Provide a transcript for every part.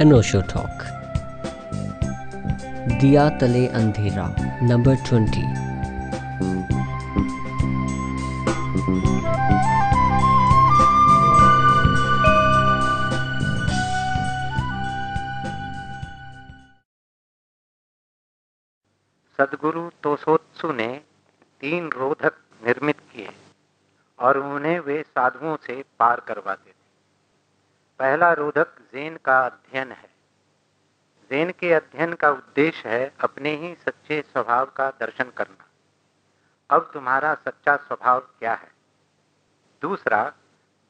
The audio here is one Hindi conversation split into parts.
अनोशो टॉक दिया तले अंधेरा नंबर ट्वेंटी सदगुरु तोसोत्सु ने तीन रोधक निर्मित किए और उन्हें वे साधुओं से पार करवाते पहला रोधक जैन का अध्ययन है। जैन के अध्ययन का उद्देश्य है अपने ही सच्चे स्वभाव का दर्शन करना। अब तुम्हारा सच्चा स्वभाव क्या है? दूसरा,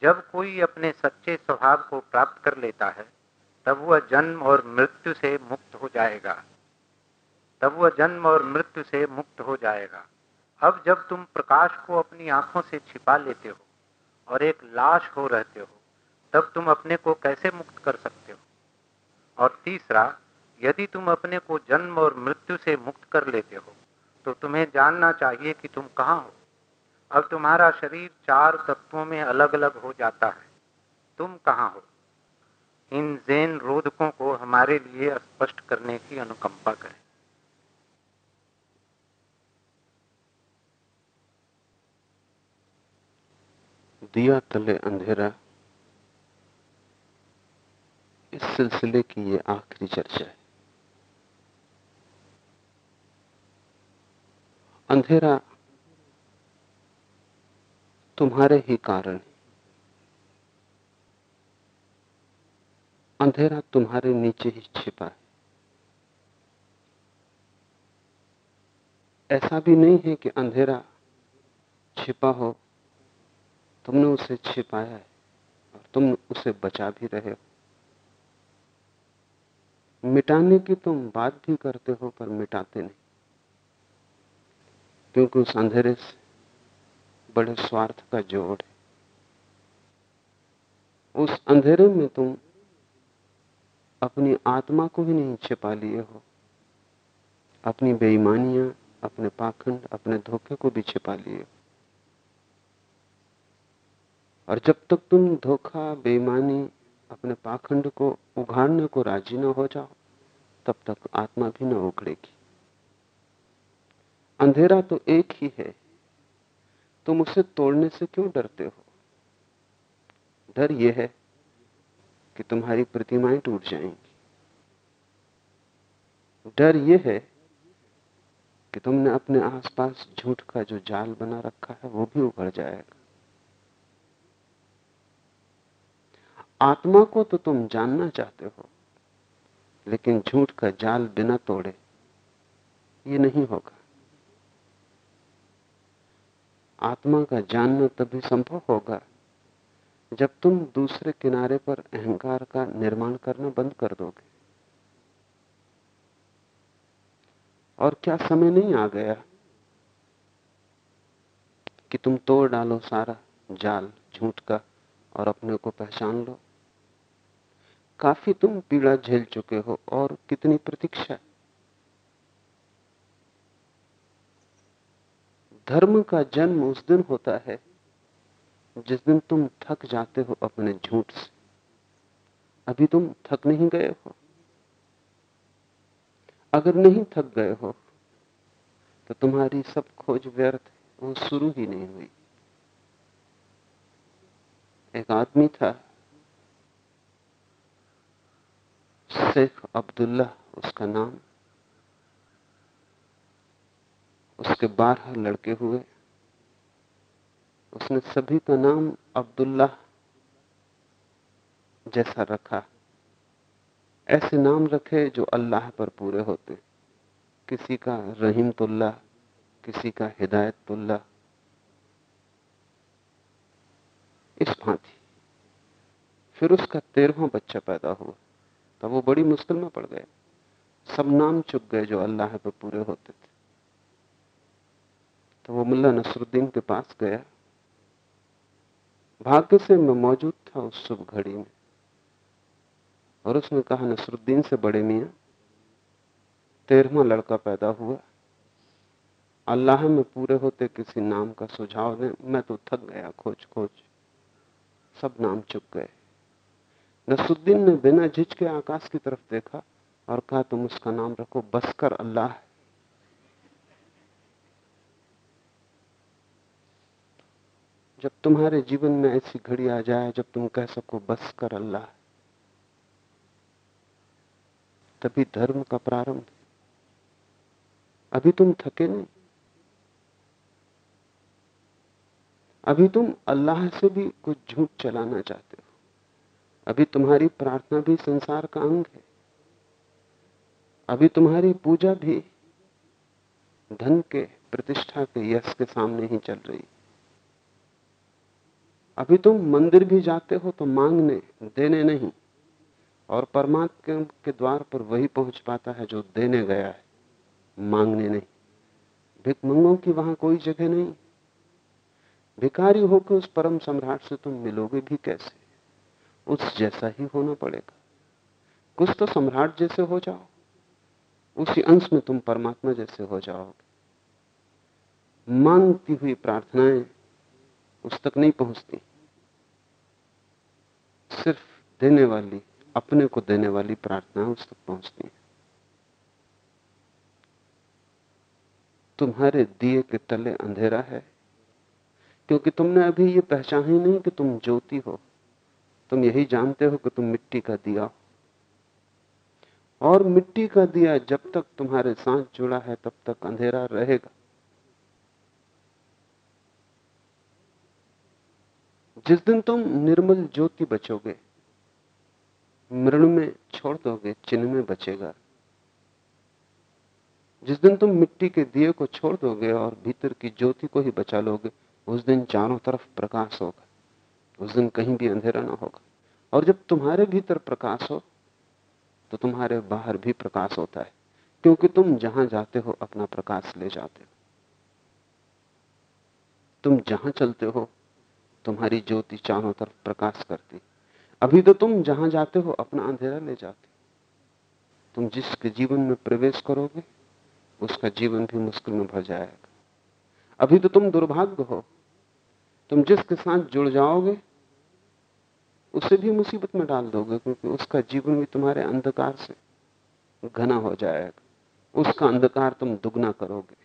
जब कोई अपने सच्चे स्वभाव को प्राप्त कर लेता है, तब वह जन्म और मृत्यु से मुक्त हो जाएगा। तब वह जन्म और मृत्यु से मुक्त हो जाएगा। अब जब तुम प्रकाश को अपनी आँखों से छिपा लेते हो और एक लाश हो रहते हो तब तुम अपने को कैसे मुक्त कर सकते हो? और तीसरा, यदि तुम अपने को जन्म और मृत्यु से मुक्त कर लेते हो तो तुम्हें जानना चाहिए कि तुम कहाँ हो। अब तुम्हारा शरीर चार तत्वों में अलग अलग हो जाता है। तुम कहाँ हो? इन जैन रोधकों को हमारे लिए स्पष्ट करने की अनुकंपा करें। दिया तले अंधेरा। इस सिलसिले की ये आखिरी चर्चा है। अंधेरा तुम्हारे ही कारण अंधेरा तुम्हारे नीचे ही छिपा है। ऐसा भी नहीं है कि अंधेरा छिपा हो, तुमने उसे छिपाया है और तुम उसे बचा भी रहे हो। मिटाने की तुम बात भी करते हो पर मिटाते नहीं। क्योंकि उस अंधेरे से बड़े स्वार्थ का जोड़ है। उस अंधेरे में तुम अपनी आत्मा को भी नहीं छिपा लिए हो। अपनी बेईमानियाँ, अपने पाखंड, अपने धोखे को भी छिपा लिए हो। और जब तक तुम धोखा, बेईमानी अपने पाखंड को उघाड़ने को राज़ी न हो जाओ, तब तक आत्मा भी न उखड़ेगी अंधेरा तो एक ही है। तुम उसे तोड़ने से क्यों डरते हो? डर यह है कि तुम्हारी प्रतिमाएँ टूट जाएँगी। डर यह है कि तुमने अपने आसपास झूठ का जो जाल बना रखा है, वो भी उभर जाएगा। आत्मा को तो तुम जानना चाहते हो, लेकिन झूठ का जाल बिना तोड़े ये नहीं होगा। आत्मा का जानना तभी संभव होगा जब तुम दूसरे किनारे पर अहंकार का निर्माण करना बंद कर दोगे। और क्या समय नहीं आ गया कि तुम तोड़ डालो सारा जाल, झूठ का, और अपने को पहचान लो? काफ़ी तुम पीड़ा झेल चुके हो और कितनी प्रतीक्षा। धर्म का जन्म उस दिन होता है, जिस दिन तुम थक जाते हो अपने झूठ से। अभी तुम थक नहीं गए हो। अगर नहीं थक गए हो तो तुम्हारी सब खोज व्यर्थ वो शुरू ही नहीं हुई। एक आदमी था शेख अब्दुल्ला उसका नाम। उसके बारह लड़के हुए। उसने सभी का नाम अब्दुल्ला जैसा रखा। ऐसे नाम रखे जो अल्लाह पर पूरे होते। किसी का रहीमतुल्ला किसी का हिदायतुल्ला इस भांति। फिर उसका तेरहवा बच्चा पैदा हुआ। तब वो बड़ी मुश्किल में पड़ गए। सब नाम चुक गए जो अल्लाह पर पूरे होते थे। तो वो मुल्ला नसरुद्दीन के पास गया। भाग्य से मैं मौजूद था उस शुभ घड़ी में। और उसने कहा, नसरुद्दीन से बड़े मियाँ, तेरहवा लड़का पैदा हुआ। अल्लाह में पूरे होते किसी नाम का सुझाव दें। मैं तो थक गया खोज खोज सब नाम चुक गए। नसुद्दीन ने बिना झिझके आकाश की तरफ़ देखा और कहा, तुम उसका नाम रखो बसकर अल्लाह जब तुम्हारे जीवन में ऐसी घड़ी आ जाए, जब तुम कह सको बस कर अल्लाह तभी धर्म का प्रारंभ अभी तुम थके नहीं। अभी तुम अल्लाह से भी कुछ झूठ चलाना चाहते हो। अभी तुम्हारी प्रार्थना भी संसार का अंग है। अभी तुम्हारी पूजा भी धन के प्रतिष्ठा के यश के सामने ही चल रही। अभी तुम मंदिर भी जाते हो तो मांगने, देने नहीं, और परमात्मा के द्वार पर वही पहुँच पाता है जो देने गया है, मांगने नहीं। भिकमंगों की वहाँ कोई जगह नहीं। भिकारी होकर उस परम सम्राट से तुम मिलोगे भी कैसे? उस जैसा ही होना पड़ेगा। कुछ तो सम्राट जैसे हो जाओ। उसी अंश में तुम परमात्मा जैसे हो जाओगे। मांगती हुई प्रार्थनाएँ उस तक नहीं पहुँचती। सिर्फ़ देने वाली, अपने को देने वाली प्रार्थना उस तक पहुँचती है। तुम्हारे दिए के तले अंधेरा है, क्योंकि तुमने अभी ये पहचान ही नहीं कि तुम ज्योति हो। तुम यही जानते हो कि तुम मिट्टी का दिया। हो और मिट्टी का दिया जब तक तुम्हारे साथ जुड़ा है, तब तक अंधेरा रहेगा। जिस दिन तुम निर्मल ज्योति बचोगे, मृण में छोड़ दोगे, चिन्ह में बचेगा। जिस दिन तुम मिट्टी के दिए को छोड़ दोगे और भीतर की ज्योति को ही बचा लोगे, उस दिन चारों तरफ़ प्रकाश होगा। उस दिन कहीं भी अंधेरा ना होगा। और जब तुम्हारे भीतर प्रकाश हो तो तुम्हारे बाहर भी प्रकाश होता है, क्योंकि तुम जहाँ जाते हो, अपना प्रकाश ले जाते हो। तुम जहाँ चलते हो, तुम्हारी ज्योति चारों तरफ़ प्रकाश करती अभी तो तुम जहाँ जाते हो, अपना अंधेरा ले जाते तुम जिसके जीवन में प्रवेश करोगे, उसका जीवन भी मुश्किल में भर जाएगा। अभी तो तुम दुर्भाग्य हो। तुम जिसके साथ जुड़ जाओगे उसे भी मुसीबत में डाल दोगे, क्योंकि उसका जीवन भी तुम्हारे अंधकार से घना हो जाएगा। उसका अंधकार तुम दुगना करोगे।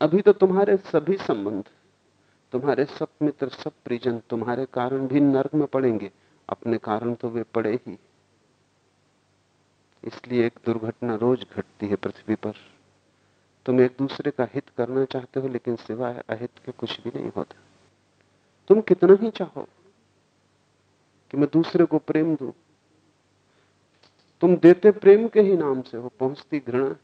अभी तो तुम्हारे सभी संबंध, तुम्हारे सब मित्र, सब परिजन, तुम्हारे कारण भी नर्क में पड़ेंगे। अपने कारण तो वे पड़े ही। इसलिए एक दुर्घटना रोज घटती है पृथ्वी पर। तुम एक दूसरे का हित करना चाहते हो, लेकिन सिवाय अहित के कुछ भी नहीं होता। तुम कितना ही चाहो कि मैं दूसरे को प्रेम दू। तुम देते प्रेम के ही नाम से हो, पहुँचती घृणा।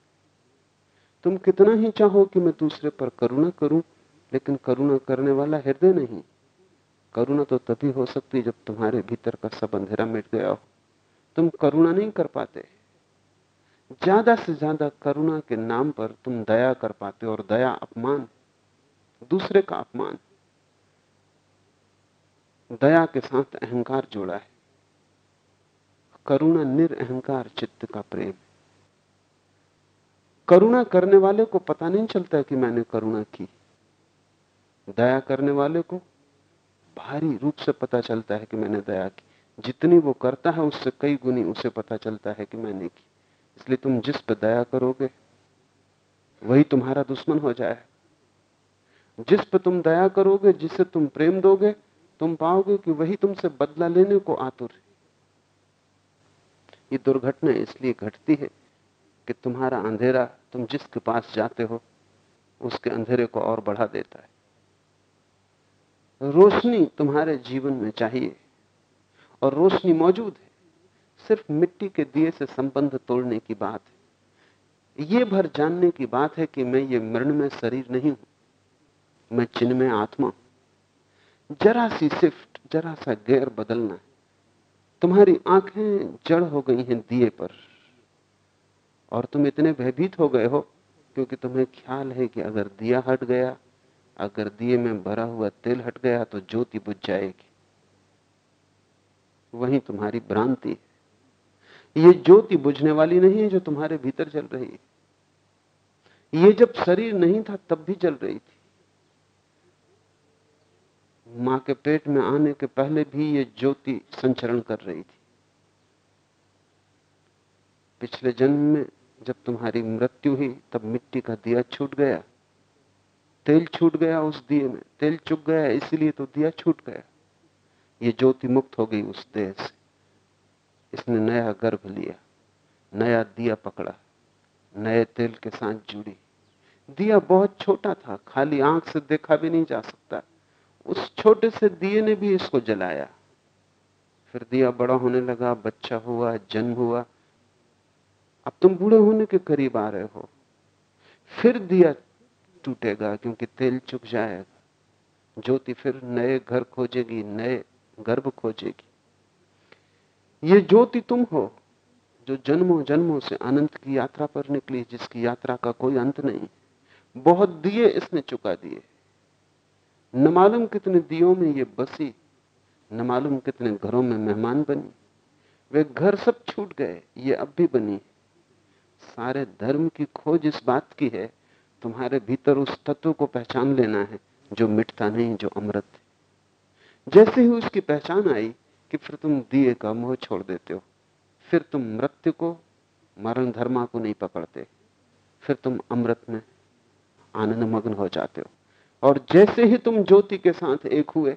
तुम कितना ही चाहो कि मैं दूसरे पर करुणा करूँ, लेकिन करुणा करने वाला हृदय नहीं। करुणा तो तभी हो सकती जब तुम्हारे भीतर का सब अंधेरा मिट गया हो। तुम करुणा नहीं कर पाते। ज़्यादा से ज़्यादा करुणा के नाम पर तुम दया कर पाते और दया अपमान, दूसरे का अपमान। दया के साथ अहंकार जोड़ा है। करुणा निरअहकार चित्त का प्रेम करुणा करने वाले को पता नहीं चलता कि मैंने करुणा की। दया करने वाले को भारी रूप से पता चलता है कि मैंने दया की। जितनी वो करता है, उससे कई गुनी उसे पता चलता है कि मैंने की। इसलिए तुम जिस पर दया करोगे, वही तुम्हारा दुश्मन हो जाए। जिस पर तुम दया करोगे, जिसे तुम प्रेम दोगे तुम पाओगे कि वही तुमसे बदला लेने को आतुर है। ये दुर्घटना इसलिए घटती है कि तुम्हारा अंधेरा तुम जिसके पास जाते हो, उसके अंधेरे को और बढ़ा देता है। रोशनी तुम्हारे जीवन में चाहिए और रोशनी मौजूद है। सिर्फ़ मिट्टी के दिए से संबंध तोड़ने की बात है। ये भर जानने की बात है कि मैं ये मृण में शरीर नहीं हूँ, मैं चिन्ह में आत्मा जरा सी शिफ्ट जरा सा गैर बदलना है। तुम्हारी आँखें जड़ हो गई हैं दिए पर, और तुम इतने भयभीत हो गए हो क्योंकि तुम्हें ख्याल है कि अगर दिया हट गया, अगर दिए में भरा हुआ तेल हट गया तो ज्योति बुझ जाएगी। वही तुम्हारी भ्रांति है। ये ज्योति बुझने वाली नहीं है जो तुम्हारे भीतर चल रही है। ये जब शरीर नहीं था, तब भी जल रही थी। माँ के पेट में आने के पहले भी ये ज्योति संचरण कर रही थी। पिछले जन्म में जब तुम्हारी मृत्यु हुई, तब मिट्टी का दिया छूट गया। तेल छूट गया उस दिए में, तेल चुक गया, इसलिए तो दिया छूट गया। ये ज्योति मुक्त हो गई उस देह से। इसने नया गर्भ लिया, नया दिया पकड़ा, नए तेल के साथ जुड़ी। दिया बहुत छोटा था, खाली आँख से देखा भी नहीं जा सकता। उस छोटे से दिए ने भी इसको जलाया। फिर दिया बड़ा होने लगा, बच्चा हुआ, जन्म हुआ। अब तुम बूढ़े होने के करीब आ रहे हो। फिर दिया टूटेगा क्योंकि तेल चुक जाएगा। ज्योति फिर नए घर खोजेगी, नए गर्भ खोजेगी। ये ज्योति तुम हो, जो जन्मों जन्मों से अनंत की यात्रा पर निकली, जिसकी यात्रा का कोई अंत नहीं। बहुत दिए इसने चुका दिए। न मालूम कितने दियों में ये बसी, न मालूम कितने घरों में मेहमान बनी। वे घर सब छूट गए, ये अब भी बनी सारे धर्म की खोज इस बात की है, तुम्हारे भीतर उस तत्व को पहचान लेना है, जो मिटता नहीं, जो अमृत है। जैसे ही उसकी पहचान आई कि फिर तुम दिए का मोह छोड़ देते हो, फिर तुम मृत्यु को, मरण धर्मा को नहीं पकड़ते, फिर तुम अमृत में आनंद मग्न हो जाते हो। और जैसे ही तुम ज्योति के साथ एक हुए,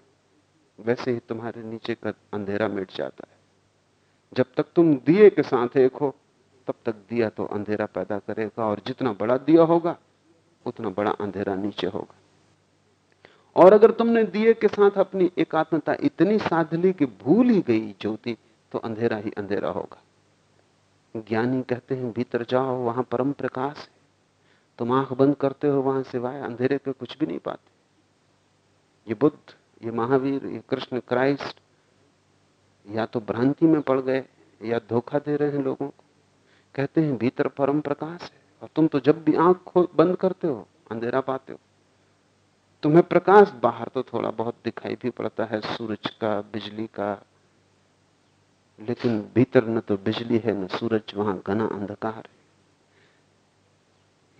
वैसे ही तुम्हारे नीचे का अंधेरा मिट जाता है। जब तक तुम दिए के साथ एक हो, तब तक दिया तो अंधेरा पैदा करेगा और जितना बड़ा दिया होगा, उतना बड़ा अंधेरा नीचे होगा। और अगर तुमने दिए के साथ अपनी एकात्मता इतनी साध ली कि भूल ही गई ज्योति तो अंधेरा ही अंधेरा होगा। ज्ञानी कहते हैं, भीतर जाओ, वहाँ परम प्रकाश है। तुम आँख बंद करते हो वहाँ सिवाय अंधेरे के कुछ भी नहीं पाते। ये बुद्ध, ये महावीर, ये कृष्ण क्राइस्ट या तो भ्रांति में पड़ गए या धोखा दे रहे हैं लोगों को। कहते हैं भीतर परम प्रकाश है और तुम तो जब भी आँख बंद करते हो, अंधेरा पाते हो, तुम्हें प्रकाश बाहर तो थोड़ा बहुत दिखाई भी पड़ता है, सूरज का, बिजली का, लेकिन भीतर न तो बिजली है, न सूरज, वहाँ घना अंधकार है।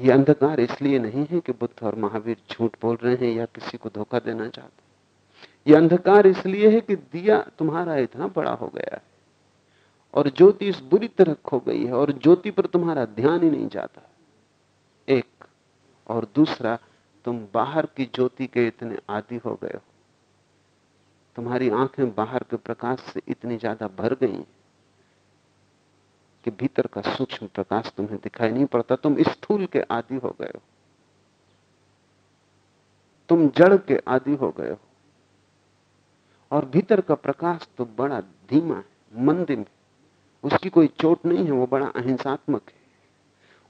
यह अंधकार इसलिए नहीं है कि बुद्ध और महावीर झूठ बोल रहे हैं या किसी को धोखा देना चाहते यह अंधकार इसलिए है कि दिया तुम्हारा इतना बड़ा हो गया है और ज्योति इस बुरी तरह खो गई है और ज्योति पर तुम्हारा ध्यान ही नहीं जाता। एक और दूसरा, तुम बाहर की ज्योति के इतने आदि हो गए हो। तुम्हारी आँखें बाहर के प्रकाश से इतनी ज़्यादा भर गई कि भीतर का सूक्ष्म प्रकाश तुम्हें दिखाई नहीं पड़ता, तुम स्थूल के आदि हो गए हो। तुम जड़ के आदि हो गए हो। और भीतर का प्रकाश तो बड़ा धीमा है मंदिम है। उसकी कोई चोट नहीं है, वो बड़ा अहिंसात्मक है।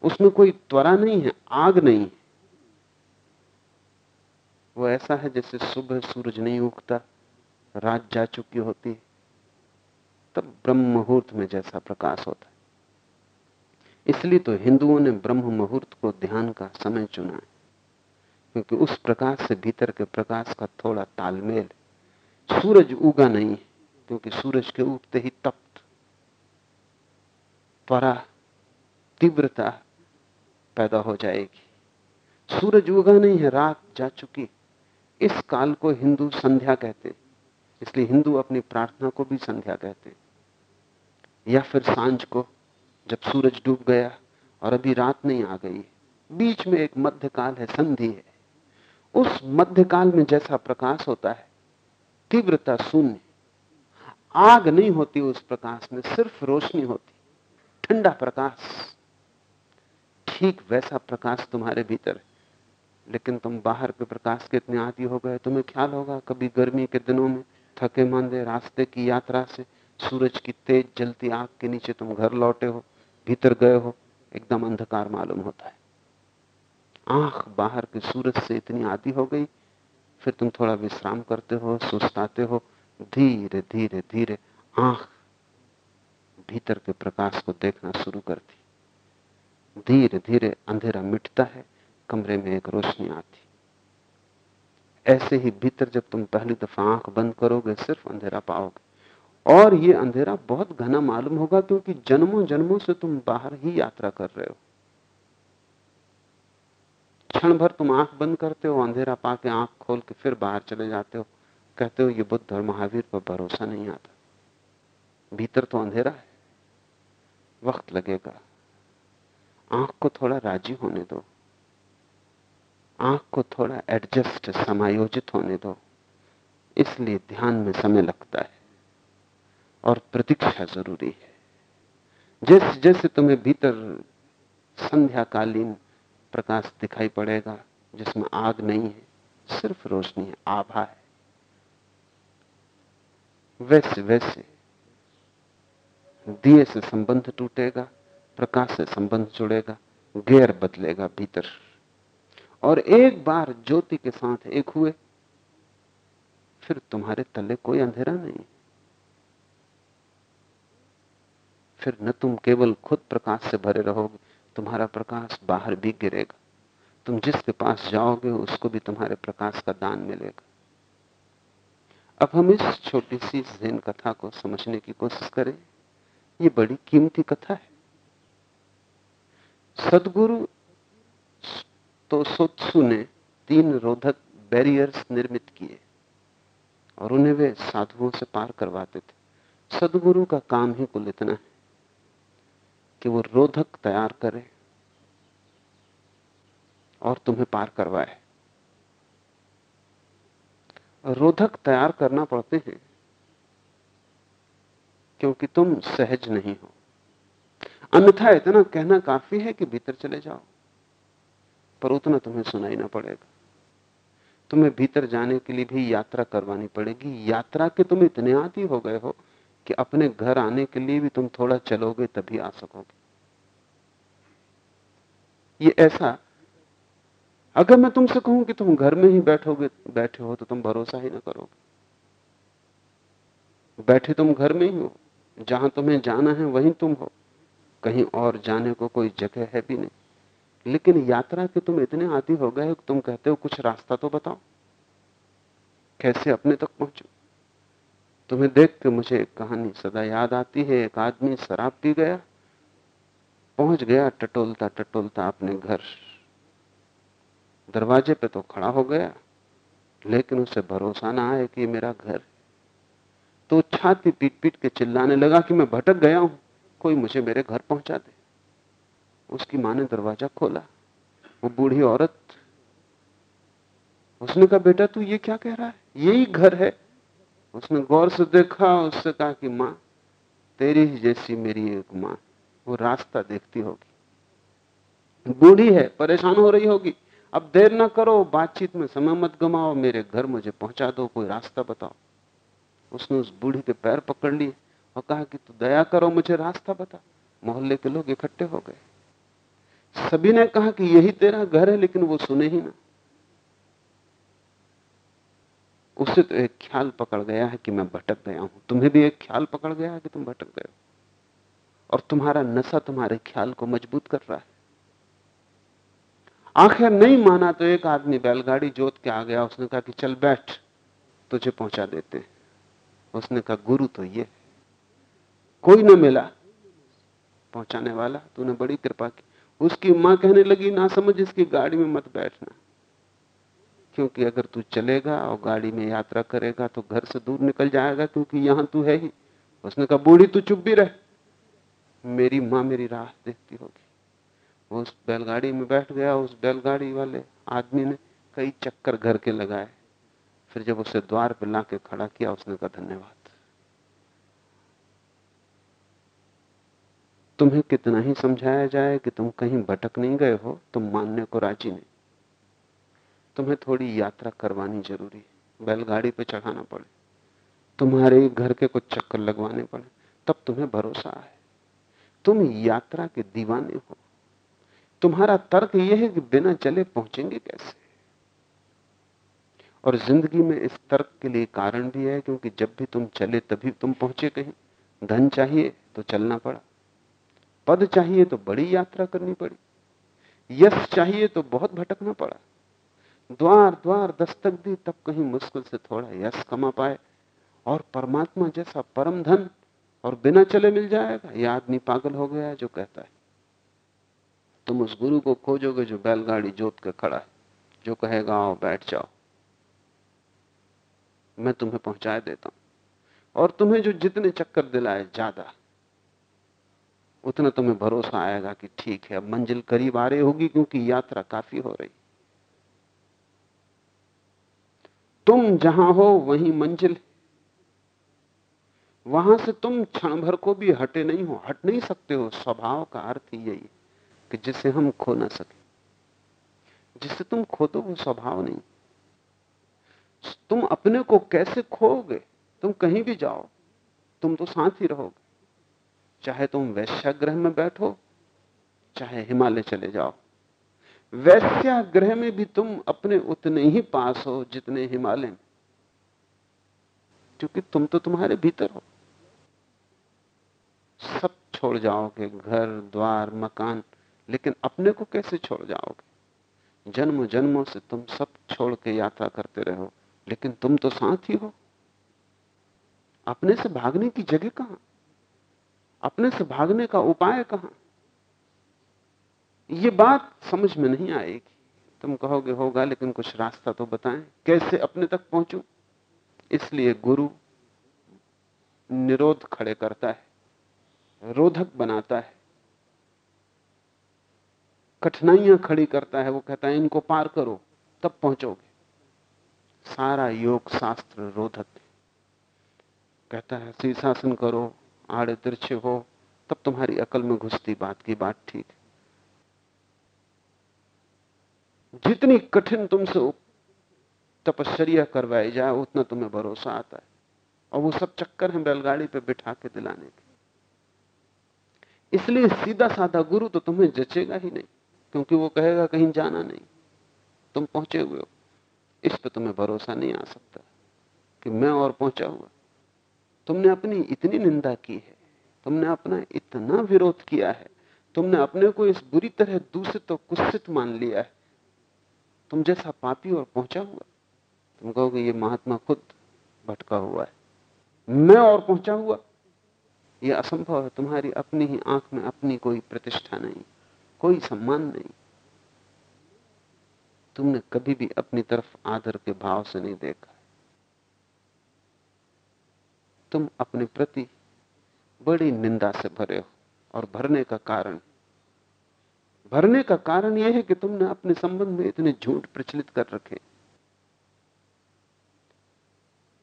उसमें कोई त्वरा नहीं है, आग नहीं है। वो ऐसा है जैसे सुबह सूरज नहीं उगता, रात जा चुकी होती तब ब्रह्म मुहूर्त में जैसा प्रकाश होता है। इसलिए तो हिंदुओं ने ब्रह्म मुहूर्त को ध्यान का समय चुना है, क्योंकि उस प्रकाश से भीतर के प्रकाश का थोड़ा तालमेल, सूरज उगा नहीं, क्योंकि सूरज के उगते ही तप्त त्वरा तीव्रता पैदा हो जाएगी। सूरज उगा नहीं है, रात जा चुकी इस काल को हिंदू संध्या कहते इसलिए हिंदू अपनी प्रार्थना को भी संध्या कहते या फिर साँझ को जब सूरज डूब गया और अभी रात नहीं आ गई, बीच में एक मध्यकाल है, संधि है। उस मध्यकाल में जैसा प्रकाश होता है, तीव्रता शून्य। आग नहीं होती उस प्रकाश में, सिर्फ़ रोशनी होती। ठंडा प्रकाश। ठीक वैसा प्रकाश तुम्हारे भीतर है, लेकिन तुम बाहर के प्रकाश के इतने आदि हो गए, तुम्हें ख्याल होगा कभी गर्मी के दिनों में थके मांदे रास्ते की यात्रा से सूरज की तेज जलती आग के नीचे तुम घर लौटे हो। भीतर गए हो, एकदम अंधकार मालूम होता है। आँख बाहर के सूरज से इतनी आदि हो गई, फिर तुम थोड़ा विश्राम करते हो, सुस्ताते हो, धीरे धीरे धीरे आँख भीतर के प्रकाश को देखना शुरू करती धीरे धीरे अंधेरा मिटता है, कमरे में एक रोशनी आती। ऐसे ही भीतर जब तुम पहली दफ़ा आँख बंद करोगे, सिर्फ़ अंधेरा पाओगे। और ये अंधेरा बहुत घना मालूम होगा क्योंकि जन्मों जन्मों से तुम बाहर ही यात्रा कर रहे हो। क्षण भर तुम आँख बंद करते हो, अंधेरा पाके आँख खोल के फिर बाहर चले जाते हो। कहते हो, ये बुद्ध और महावीर पर भरोसा नहीं आता। भीतर तो अंधेरा है। वक्त लगेगा। आँख को थोड़ा राज़ी होने दो। आँख को थोड़ा एडजस्ट, समायोजित होने दो। इसलिए ध्यान में समय लगता है। और प्रतीक्षा ज़रूरी है। जैसे जैसे तुम्हें भीतर संध्याकालीन प्रकाश दिखाई पड़ेगा, जिसमें आग नहीं है, सिर्फ़ रोशनी है, आभा है। वैसे वैसे दिए से संबंध टूटेगा, प्रकाश से संबंध जुड़ेगा, गैर बदलेगा भीतर। और एक बार ज्योति के साथ एक हुए, फिर तुम्हारे तले कोई अंधेरा नहीं। फिर न तुम केवल खुद प्रकाश से भरे रहोगे, तुम्हारा प्रकाश बाहर भी गिरेगा। तुम जिसके पास जाओगे, उसको भी तुम्हारे प्रकाश का दान मिलेगा। अब हम इस छोटी सी जैन कथा को समझने की कोशिश करें। ये बड़ी कीमती कथा है। सदगुरु तो सोत्सु ने तीन रोधक बैरियर्स निर्मित किए, और उन्हें वे साधुओं से पार करवाते थे। सदगुरु का काम ही कुल इतना है। कि वो रोधक तैयार करे और तुम्हें पार करवाए। रोधक तैयार करना पड़ते हैं क्योंकि तुम सहज नहीं हो। अन्यथा इतना कहना काफ़ी है कि भीतर चले जाओ, पर उतना तुम्हें सुनाई ना पड़ेगा। तुम्हें भीतर जाने के लिए भी यात्रा करवानी पड़ेगी। यात्रा के तुम इतने आदि हो गए हो कि अपने घर आने के लिए भी तुम थोड़ा चलोगे तभी आ सकोगे। ये ऐसा, अगर मैं तुमसे कहूँ कि तुम घर में ही बैठोगे, बैठे हो तो तुम भरोसा ही ना करोगे। बैठे तुम घर में ही हो, जहाँ तुम्हें जाना है वहीं तुम हो, कहीं और जाने को कोई जगह है भी नहीं। लेकिन यात्रा के तुम इतने आदि हो गए तुम कहते हो कुछ रास्ता तो बताओ, कैसे अपने तक पहुंचो? तुम्हें देख के मुझे एक कहानी सदा याद आती है। एक आदमी शराब पी गया, पहुँच गया, टटोलता टटोलता अपने घर। दरवाजे पे तो खड़ा हो गया, लेकिन उसे भरोसा ना आए कि मेरा घर तो छाती पीट पीट के चिल्लाने लगा कि मैं भटक गया हूँ, कोई मुझे मेरे घर पहुँचा दे। उसकी माँ ने दरवाज़ा खोला, वो बूढ़ी औरत, उसने कहा, बेटा, तू ये क्या कह रहा है? यही घर है। उसने गौर से देखा, उससे कहा कि माँ, तेरी ही जैसी मेरी एक माँ, वो रास्ता देखती होगी। बूढ़ी है, परेशान हो रही होगी। अब देर ना करो, बातचीत में समय मत गमाओ, मेरे घर मुझे पहुँचा दो, कोई रास्ता बताओ। उसने उस बूढ़ी के पैर पकड़ लिए और कहा कि तू दया करो, मुझे रास्ता बता। मोहल्ले के लोग इकट्ठे हो गए। सभी ने कहा कि यही तेरा घर है, लेकिन वो सुने ही ना। उसे तो एक ख्याल पकड़ गया है कि मैं भटक गया हूँ। तुम्हें भी एक ख्याल पकड़ गया है कि तुम भटक गए और तुम्हारा नशा तुम्हारे ख्याल को मज़बूत कर रहा है। आखिर नहीं माना तो एक आदमी बैलगाड़ी जोत के आ गया। उसने कहा कि चल बैठ, तुझे पहुँचा देते हैं। उसने कहा, गुरु तो ये कोई ना मिला पहुँचाने वाला, तूने बड़ी कृपा की। उसकी माँ कहने लगी, ना समझ इसकी गाड़ी में मत बैठना। क्योंकि अगर तू चलेगा और गाड़ी में यात्रा करेगा तो घर से दूर निकल जाएगा क्योंकि यहाँ तू है ही। उसने कहा, बूढ़ी, तू चुप भी रह। मेरी माँ मेरी राह देखती होगी। वो उस बैलगाड़ी में बैठ गया। उस बैलगाड़ी वाले आदमी ने कई चक्कर घर के लगाए। फिर जब उसे द्वार पर लाके खड़ा किया, उसने कहा, धन्यवाद। तुम्हें कितना ही समझाया जाए कि तुम कहीं भटक नहीं गए हो, तुम मानने को राज़ी नहीं। तुम्हें थोड़ी यात्रा करवानी ज़रूरी है। बैलगाड़ी पे चढ़ाना पड़े। तुम्हारे घर के कुछ चक्कर लगवाने पड़े। तब तुम्हें भरोसा आए तुम यात्रा के दीवाने हो। तुम्हारा तर्क यह है कि बिना चले पहुँचेंगे कैसे? और ज़िंदगी में इस तर्क के लिए कारण भी है, क्योंकि जब भी तुम चले, तभी तुम पहुँचे कहीं। धन चाहिए तो चलना पड़ा। पद चाहिए तो बड़ी यात्रा करनी पड़ी। यश चाहिए तो बहुत भटकना पड़ा। द्वार द्वार दस्तक दी, तब कहीं मुश्किल से थोड़ा यश कमा पाए। और परमात्मा जैसा परम धन और बिना चले मिल जाएगा यह आदमी पागल हो गया जो कहता है। तुम उस गुरु को खोजोगे जो बैलगाड़ी जोत के खड़ा है, जो कहेगा, आओ, बैठ जाओ। मैं तुम्हें पहुँचा देता हूँ। और तुम्हें जो जितने चक्कर दिलाए, ज़्यादा। उतना तुम्हें भरोसा आएगा कि ठीक है, अब मंजिल करीब आ रही होगी क्योंकि यात्रा काफ़ी हो रही तुम जहाँ हो वहीं मंजिल वहाँ से तुम क्षण भर को भी हटे नहीं हो, हट नहीं सकते हो। स्वभाव का अर्थ ही यही कि जिसे हम खो ना सके। जिसे तुम खो दो वो स्वभाव नहीं। तुम अपने को कैसे खोओगे? तुम कहीं भी जाओ, तुम तो साथ ही रहोगे। चाहे तुम वैश्याग्रह में बैठो, चाहे हिमालय चले जाओ। वैश्याग्रह में भी तुम अपने उतने ही पास हो जितने हिमालय में। क्योंकि तुम तो तुम्हारे भीतर हो। सब छोड़ जाओगे, घर, द्वार, मकान, लेकिन अपने को कैसे छोड़ जाओगे? जन्म जन्मों से तुम सब छोड़ के यात्रा करते रहो, लेकिन तुम तो साथ ही हो। अपने से भागने की जगह कहाँ? अपने से भागने का उपाय कहाँ? ये बात समझ में नहीं आएगी। तुम कहोगे, होगा, लेकिन कुछ रास्ता तो बताएँ। कैसे अपने तक पहुंचू? इसलिए गुरु निरोध खड़े करता है, रोधक बनाता है, कठिनाइयाँ खड़ी करता है। वो कहता है, इनको पार करो, तब पहुंचोगे। सारा योग शास्त्र रोधक कहता है शीर्षासन करो, आड़े तिरछे हो, तब तुम्हारी अकल में घुसती बात की बात ठीक जितनी कठिन तुमसे तपश्चर्या करवाई जाए, उतना तुम्हें भरोसा आता है। और वो सब चक्कर है बैलगाड़ी पे बिठा के दिलाने के। इसलिए सीधा साधा गुरु तो तुम्हें जचेगा ही नहीं, क्योंकि वो कहेगा, कहीं जाना नहीं। तुम पहुँचे हुए हो। इस पे तुम्हें भरोसा नहीं आ सकता कि मैं और पहुँचा हुआ। तुमने अपनी इतनी निंदा की है, तुमने अपना इतना विरोध किया है, तुमने अपने को इस बुरी तरह दूषित तो कुत्सित मान लिया है तुम जैसा पापी और पहुँचा हुआ तुम कहोगे, ये महात्मा खुद भटका हुआ है। मैं और पहुँचा हुआ। यह असंभव है। तुम्हारी अपनी ही आँख में अपनी कोई प्रतिष्ठा नहीं, कोई सम्मान नहीं। तुमने कभी भी अपनी तरफ़ आदर के भाव से नहीं देखा तुम अपने प्रति बड़ी निंदा से भरे हो और भरने का कारण भरने का कारण यह है कि तुमने अपने संबंध में इतने झूठ प्रचलित कर रखे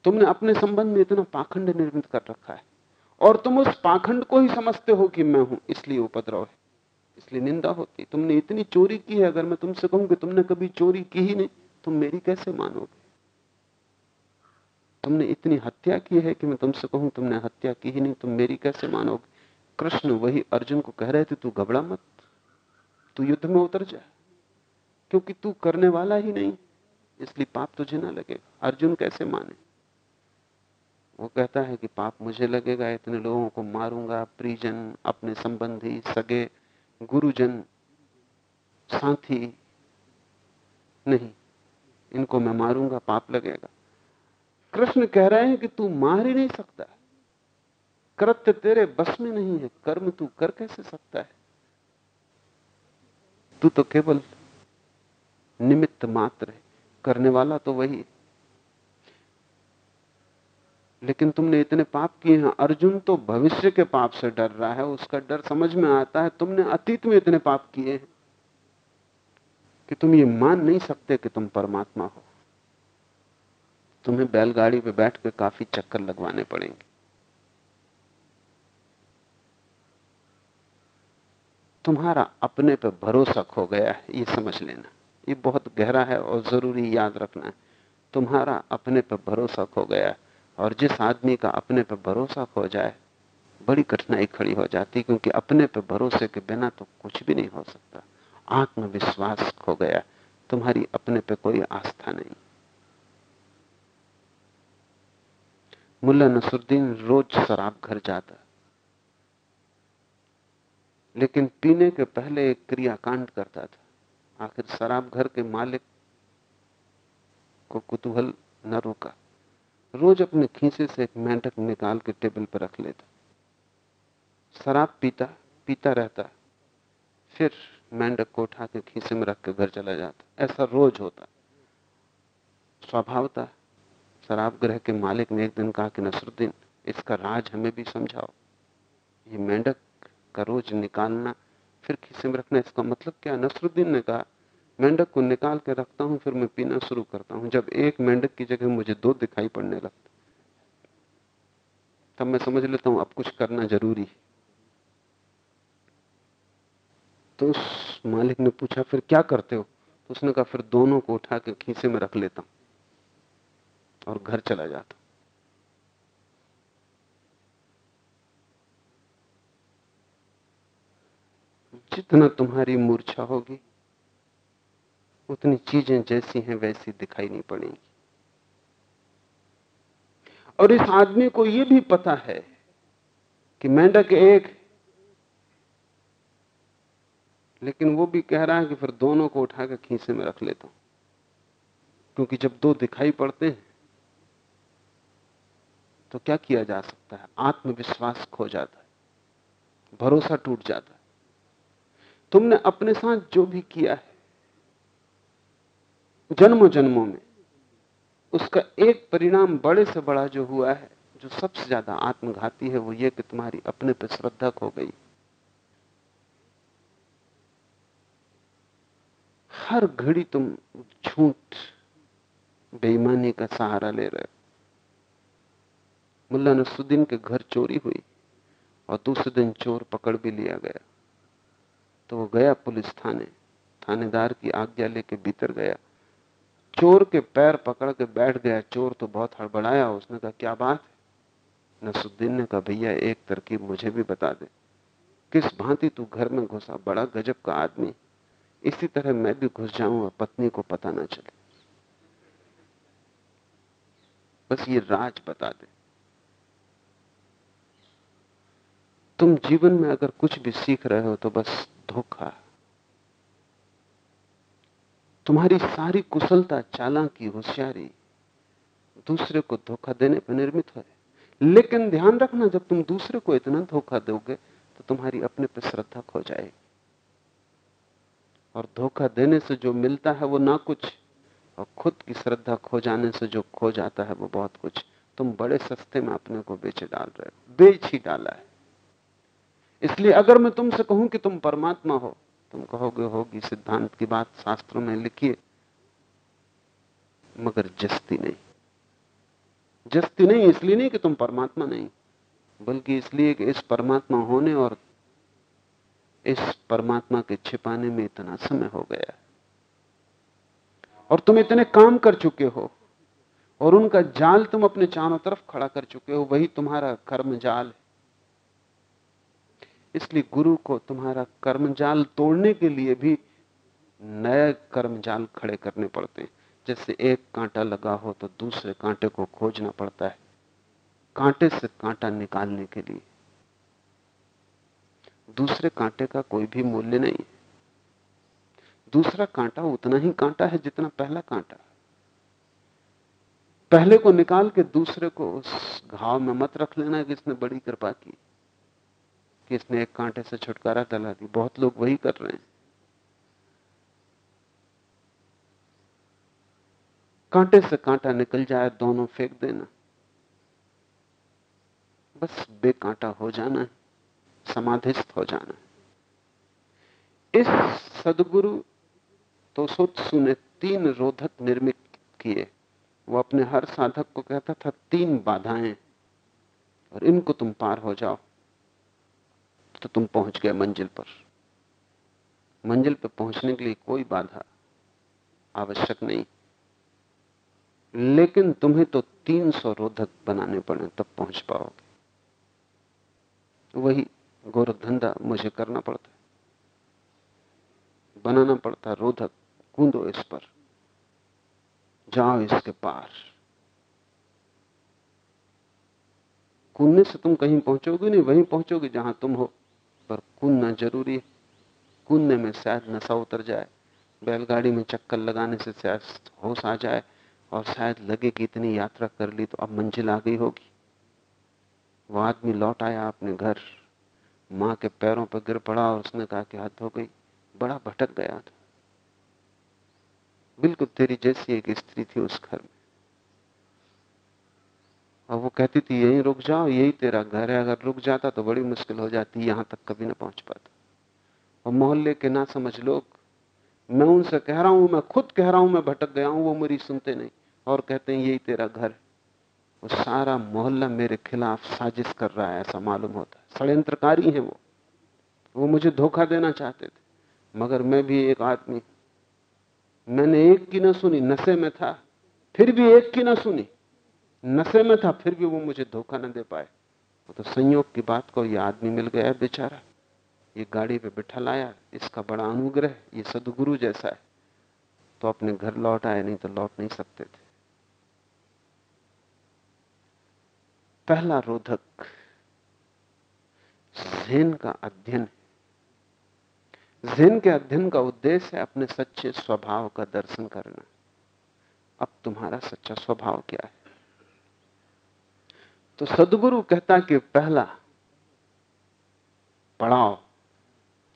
तुमने अपने संबंध में इतना पाखंड निर्मित कर रखा है। और तुम उस पाखंड को ही समझते हो कि मैं हूँ, इसलिए उपद्रव है, इसलिए निंदा होती तुमने इतनी चोरी की है, अगर मैं तुमसे कहूँ कि तुमने कभी चोरी की ही नहीं, तुम मेरी कैसे मानोगे? तुमने इतनी हत्या की है कि मैं तुमसे कहूँ तुमने हत्या की ही नहीं, तुम मेरी कैसे मानोगे? कृष्ण वही अर्जुन को कह रहे थे, तू घबरा मत तू युद्ध में उतर जा, क्योंकि तू करने वाला ही नहीं, इसलिए पाप तुझे ना लगेगा। अर्जुन कैसे माने? वो कहता है कि पाप मुझे लगेगा, इतने लोगों को मारूँगा परिजन अपने संबंधी, सगे, गुरुजन, साथी नहीं, इनको मैं मारूँगा, पाप लगेगा। कृष्ण कह रहे हैं कि तू मार ही नहीं सकता। कृत्य तेरे बस में नहीं है, कर्म तू कर कैसे सकता है? तू तो केवल निमित्त मात्र है। करने वाला तो वही लेकिन तुमने इतने पाप किए हैं। अर्जुन तो भविष्य के पाप से डर रहा है। उसका डर समझ में आता है। तुमने अतीत में इतने पाप किए हैं कि तुम ये मान नहीं सकते कि तुम परमात्मा हो। तुम्हें बैलगाड़ी पे बैठ कर काफ़ी चक्कर लगवाने पड़ेंगे। तुम्हारा अपने पर भरोसा खो गया है, ये समझ लेना। ये बहुत गहरा है और ज़रूरी याद रखना। है तुम्हारा अपने पर भरोसा खो गया है और जिस आदमी का अपने पर भरोसा खो जाए, बड़ी कठिनाई खड़ी हो जाती क्योंकि अपने पर भरोसे के बिना तो कुछ भी नहीं हो सकता। आत्मविश्वास खो गया तुम्हारी अपने पे कोई आस्था नहीं। मुल्ला नसरुद्दीन रोज शराब घर जाता। लेकिन पीने के पहले एक क्रियाकांड करता था। आखिर शराब घर के मालिक को कुतूहल न रोका। रोज अपने खींचे से एक मेंढक निकाल के टेबल पर रख लेता। शराब पीता पीता रहता। फिर मेंढक को उठा के खींचे में रख के घर चला जाता। ऐसा रोज होता। स्वभावता शराब ग्रह के मालिक ने एक दिन कहा कि नसरुद्दीन, इसका राज हमें भी समझाओ। ये मेंढक का रोज निकालना, फिर खीसे में रखना, इसका मतलब क्या? नसरुद्दीन ने कहा, मेंढक को निकाल के रखता हूँ, फिर मैं पीना शुरू करता हूँ। जब एक मेंढक की जगह मुझे दो दिखाई पड़ने लगता, तब मैं समझ लेता हूँ अब कुछ करना ज़रूरी है। तो उस मालिक ने पूछा, फिर क्या करते हो? तो उसने कहा, फिर दोनों को उठा के खीसे में रख लेता हूँ और घर चला जाता जितना तुम्हारी मूर्छा होगी, उतनी चीज़ें जैसी हैं वैसी दिखाई नहीं पड़ेंगी। और इस आदमी को यह भी पता है कि मेंढक एक लेकिन वो भी कह रहा है कि फिर दोनों को उठाकर खींचे में रख लेता हूँ। क्योंकि जब दो दिखाई पड़ते हैं तो क्या किया जा सकता है? आत्मविश्वास खो जाता है, भरोसा टूट जाता है। तुमने अपने साथ जो भी किया है जन्मों जन्मों में, उसका एक परिणाम बड़े से बड़ा जो हुआ है, जो सबसे ज़्यादा आत्मघाती है, वो ये कि तुम्हारी अपने पर श्रद्धा खो गई। हर घड़ी तुम झूठ, बेईमानी का सहारा ले रहे हो। मुल्ला नसुद्दीन के घर चोरी हुई और दूसरे दिन चोर पकड़ भी लिया गया। तो वो गया पुलिस थाने। थानेदार की आज्ञा लेके भीतर गया। चोर के पैर पकड़ के बैठ गया। चोर तो बहुत हड़बड़ाया। उसने कहा, क्या बात है? नसुद्दीन ने कहा, भैया, एक तरकीब मुझे भी बता दे। किस भांति तू घर में घुसा? बड़ा गजब का आदमी। इसी तरह मैं भी घुस जाऊँ और पत्नी को पता ना चले। बस ये राज बता दे। तुम जीवन में अगर कुछ भी सीख रहे हो तो बस धोखा तुम्हारी सारी कुशलता, चालाकी, होशियारी दूसरे को धोखा देने पर निर्मित है लेकिन ध्यान रखना, जब तुम दूसरे को इतना धोखा दोगे तो तुम्हारी अपने पर श्रद्धा खो जाएगी। और धोखा देने से जो मिलता है वो ना कुछ, और खुद की श्रद्धा खो जाने से जो खो जाता है वो बहुत कुछ। तुम बड़े सस्ते में अपने को बेच डाल रहे हो, बेच ही डाला है। इसलिए अगर मैं तुमसे कहूँ कि तुम परमात्मा हो, तुम कहोगे, होगी, सिद्धांत की बात शास्त्रों में लिखिए। मगर जस्ती नहीं। जस्ती नहीं, इसलिए नहीं कि तुम परमात्मा नहीं, बल्कि इसलिए कि इस परमात्मा होने और इस परमात्मा के छिपाने में इतना समय हो गया और तुम इतने काम कर चुके हो, और उनका जाल तुम अपने चारों तरफ़ खड़ा कर चुके हो, वही तुम्हारा कर्म जाल है। इसलिए गुरु को तुम्हारा कर्मजाल तोड़ने के लिए भी नए कर्मजाल खड़े करने पड़ते हैं। जैसे एक कांटा लगा हो तो दूसरे कांटे को खोजना पड़ता है, कांटे से कांटा निकालने के लिए। दूसरे कांटे का कोई भी मूल्य नहीं है। दूसरा कांटा उतना ही कांटा है जितना पहला कांटा। पहले को निकाल के दूसरे को उस घाव में मत रख लेना कि इसने बड़ी कृपा की। कि इसने एक कांटे से छुटकारा दिला दी। बहुत लोग वही कर रहे हैं। कांटे से कांटा निकल जाए, दोनों फेंक देना। बस बेकांटा हो जाना है, समाधिस्थ हो जाना है। इस सदगुरु तो सुत्सु ने तीन रोधक निर्मित किए। वो अपने हर साधक को कहता था, तीन बाधाएँ, और इनको तुम पार हो जाओ। तो तुम पहुँच गए मंजिल पर। मंजिल पर पहुँचने के लिए कोई बाधा आवश्यक नहीं। लेकिन तुम्हें तो 300 रोधक बनाने पड़े, तब पहुँच पाओगे। वही गोरख धंधा मुझे करना पड़ता है। बनाना पड़ता रोधक, कूदो इस पर। जाओ इसके पार। कूदने से तुम कहीं पहुंचोगे नहीं, वहीं पहुंचोगे जहाँ तुम हो। पर कूदना ज़रूरी है। कूदने में शायद नशा उतर जाए, बैलगाड़ी में चक्कर लगाने से शायद होश आ जाए और शायद लगे कि इतनी यात्रा कर ली तो अब मंजिल आ गई होगी। वो आदमी लौट आया अपने घर। माँ के पैरों पर गिर पड़ा और उसने कहा कि हद हो गई, बड़ा भटक गया था। बिल्कुल तेरी जैसी एक स्त्री थी उस घर में। और वो कहती थी, यहीं रुक जाओ, यही तेरा घर है। अगर रुक जाता तो बड़ी मुश्किल हो जाती, यहाँ तक कभी ना पहुँच पाता। और मोहल्ले के ना समझ लोग, मैं उनसे कह रहा हूँ, मैं खुद कह रहा हूँ, मैं भटक गया हूँ, वो मेरी सुनते नहीं। और कहते हैं, यही तेरा घर। वो सारा मोहल्ला मेरे खिलाफ साजिश कर रहा है, ऐसा मालूम होता है। षड्यंत्रकारी है वो। वो मुझे धोखा देना चाहते थे। मगर मैं भी एक आदमी। मैंने एक की ना सुनी, नशे में था। फिर भी एक की ना सुनी। नशे में था, फिर भी वो मुझे धोखा न दे पाए। वो तो संयोग की बात को ये आदमी मिल गया बेचारा। ये गाड़ी पे बिठा लाया, इसका बड़ा अनुग्रह, ये सदगुरु जैसा है। तो अपने घर लौट आए, नहीं तो लौट नहीं सकते थे। पहला रोधक जेन का अध्ययन जेन के अध्ययन का उद्देश्य है अपने सच्चे स्वभाव का दर्शन करना। अब तुम्हारा सच्चा स्वभाव क्या है? तो सदगुरु कहता कि पहला पड़ाव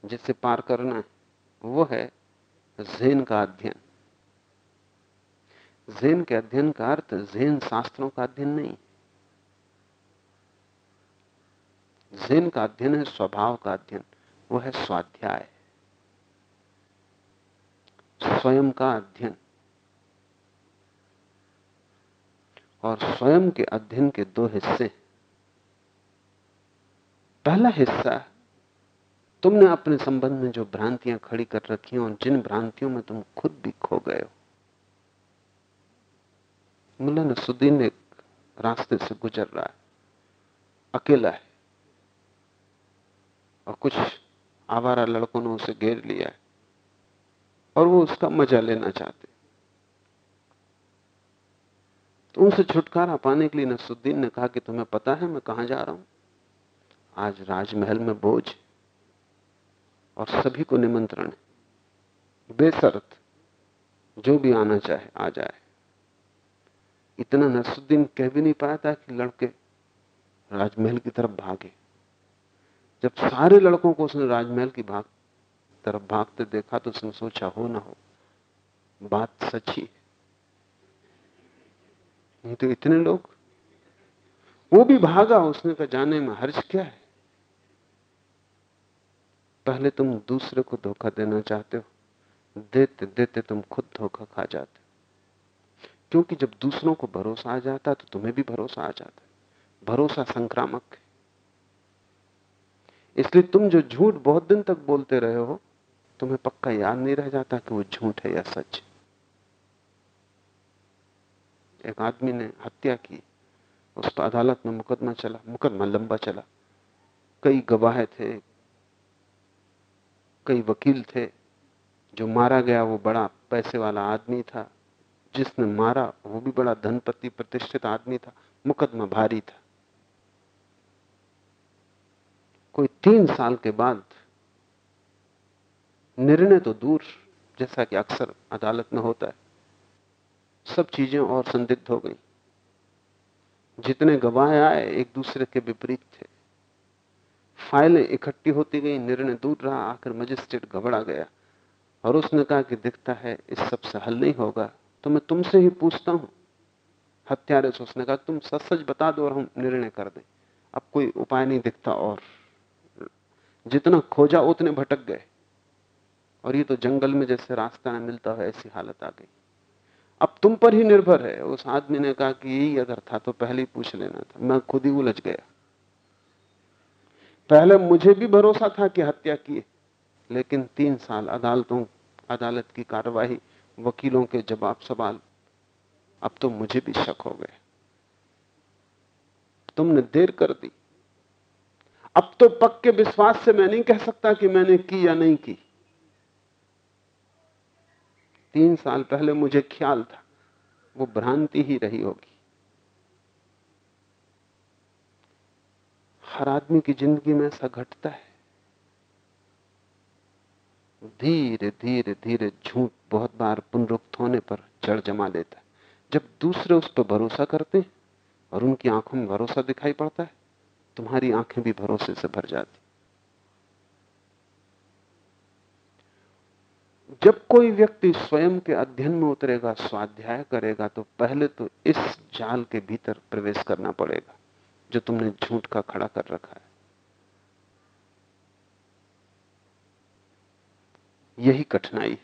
जिसे पार करना है, वो है जेन का अध्ययन। जेन के अध्ययन का अर्थ जेन शास्त्रों का अध्ययन नहीं। जेन का अध्ययन है स्वभाव का अध्ययन, वो है स्वाध्याय। स्वयं का अध्ययन। और स्वयं के अध्ययन के दो हिस्से पहला हिस्सा, तुमने अपने संबंध में जो भ्रांतियाँ खड़ी कर रखी हैं और जिन भ्रांतियों में तुम खुद भी खो गए हो। मुला नसुद्दीन एक रास्ते से गुजर रहा है, अकेला है, और कुछ आवारा लड़कों ने उसे घेर लिया है, और वो उसका मज़ा लेना चाहते तो उनसे छुटकारा पाने के लिए नसुद्दीन ने कहा कि तुम्हें पता है मैं कहाँ जा रहा हूँ? आज राजमहल में बोझ और सभी को निमंत्रण है। बेसरत, जो भी आना चाहे, आ जाए। इतना नसुद्दीन कह भी नहीं पाया था कि लड़के राजमहल की तरफ़ भागे। जब सारे लड़कों को उसने राजमहल की भाग, तरफ़ भागते देखा तो उसने सोचा, हो ना हो, बात सच्ची नहीं तो इतने लोग। वो भी भागा, उसने कहा, जाने में हर्ज क्या है? पहले तुम दूसरे को धोखा देना चाहते हो। देते देते तुम खुद धोखा खा जाते हो। क्योंकि जब दूसरों को भरोसा आ जाता है तो तुम्हें भी भरोसा आ जाता है। भरोसा संक्रामक है। इसलिए तुम जो झूठ बहुत दिन तक बोलते रहे हो, तुम्हें पक्का याद नहीं रह जाता कि वो झूठ है या सच एक आदमी ने हत्या की। उस पर अदालत में मुकदमा चला, मुकदमा लंबा चला। कई गवाह थे, कई वकील थे। जो मारा गया वो बड़ा पैसे वाला आदमी था। जिसने मारा, वो भी बड़ा धनपति प्रतिष्ठित आदमी था। मुकदमा भारी था। कोई तीन साल के बाद निर्णय तो दूर, जैसा कि अक्सर अदालत में होता है। सब चीज़ें और संदिग्ध हो गई। जितने गवाह आए, एक दूसरे के विपरीत थे। फाइलें इकट्ठी होती गई, निर्णय दूर रहा आखिर मजिस्ट्रेट घबरा गया और उसने कहा कि दिखता है, इस सबसे हल नहीं होगा तो मैं तुमसे ही पूछता हूँ। हत्यारे से उसने कहा, तुम सच सच बता दो और हम निर्णय कर दें। अब कोई उपाय नहीं दिखता और जितना खोजा, उतने भटक गए। और ये तो जंगल में जैसे रास्ता न मिलता है, ऐसी हालत आ गई। अब तुम पर ही निर्भर है। उस आदमी ने कहा कि यही अगर था तो पहले ही पूछ लेना था। मैं खुद ही उलझ गया। पहले मुझे भी भरोसा था कि हत्या की लेकिन तीन साल अदालतों, अदालत की कार्यवाही, वकीलों के जवाब सवाल, अब तो मुझे भी शक हो गए तुमने देर कर दी। अब तो पक्के विश्वास से मैं नहीं कह सकता कि मैंने की या नहीं की। तीन साल पहले मुझे ख्याल था, वो भ्रांति ही रही होगी। हर आदमी की ज़िंदगी में ऐसा घटता है। धीरे धीरे धीरे झूठ बहुत बार पुनरुक्त होने पर जड़ जमा लेता है। जब दूसरे उस पर भरोसा करते हैं और उनकी आँखों में भरोसा दिखाई पड़ता है, तुम्हारी आँखें भी भरोसे से भर जाती जब कोई व्यक्ति स्वयं के अध्ययन में उतरेगा, स्वाध्याय करेगा तो पहले तो इस जाल के भीतर प्रवेश करना पड़ेगा, जो तुमने झूठ का खड़ा कर रखा है। यही कठिनाई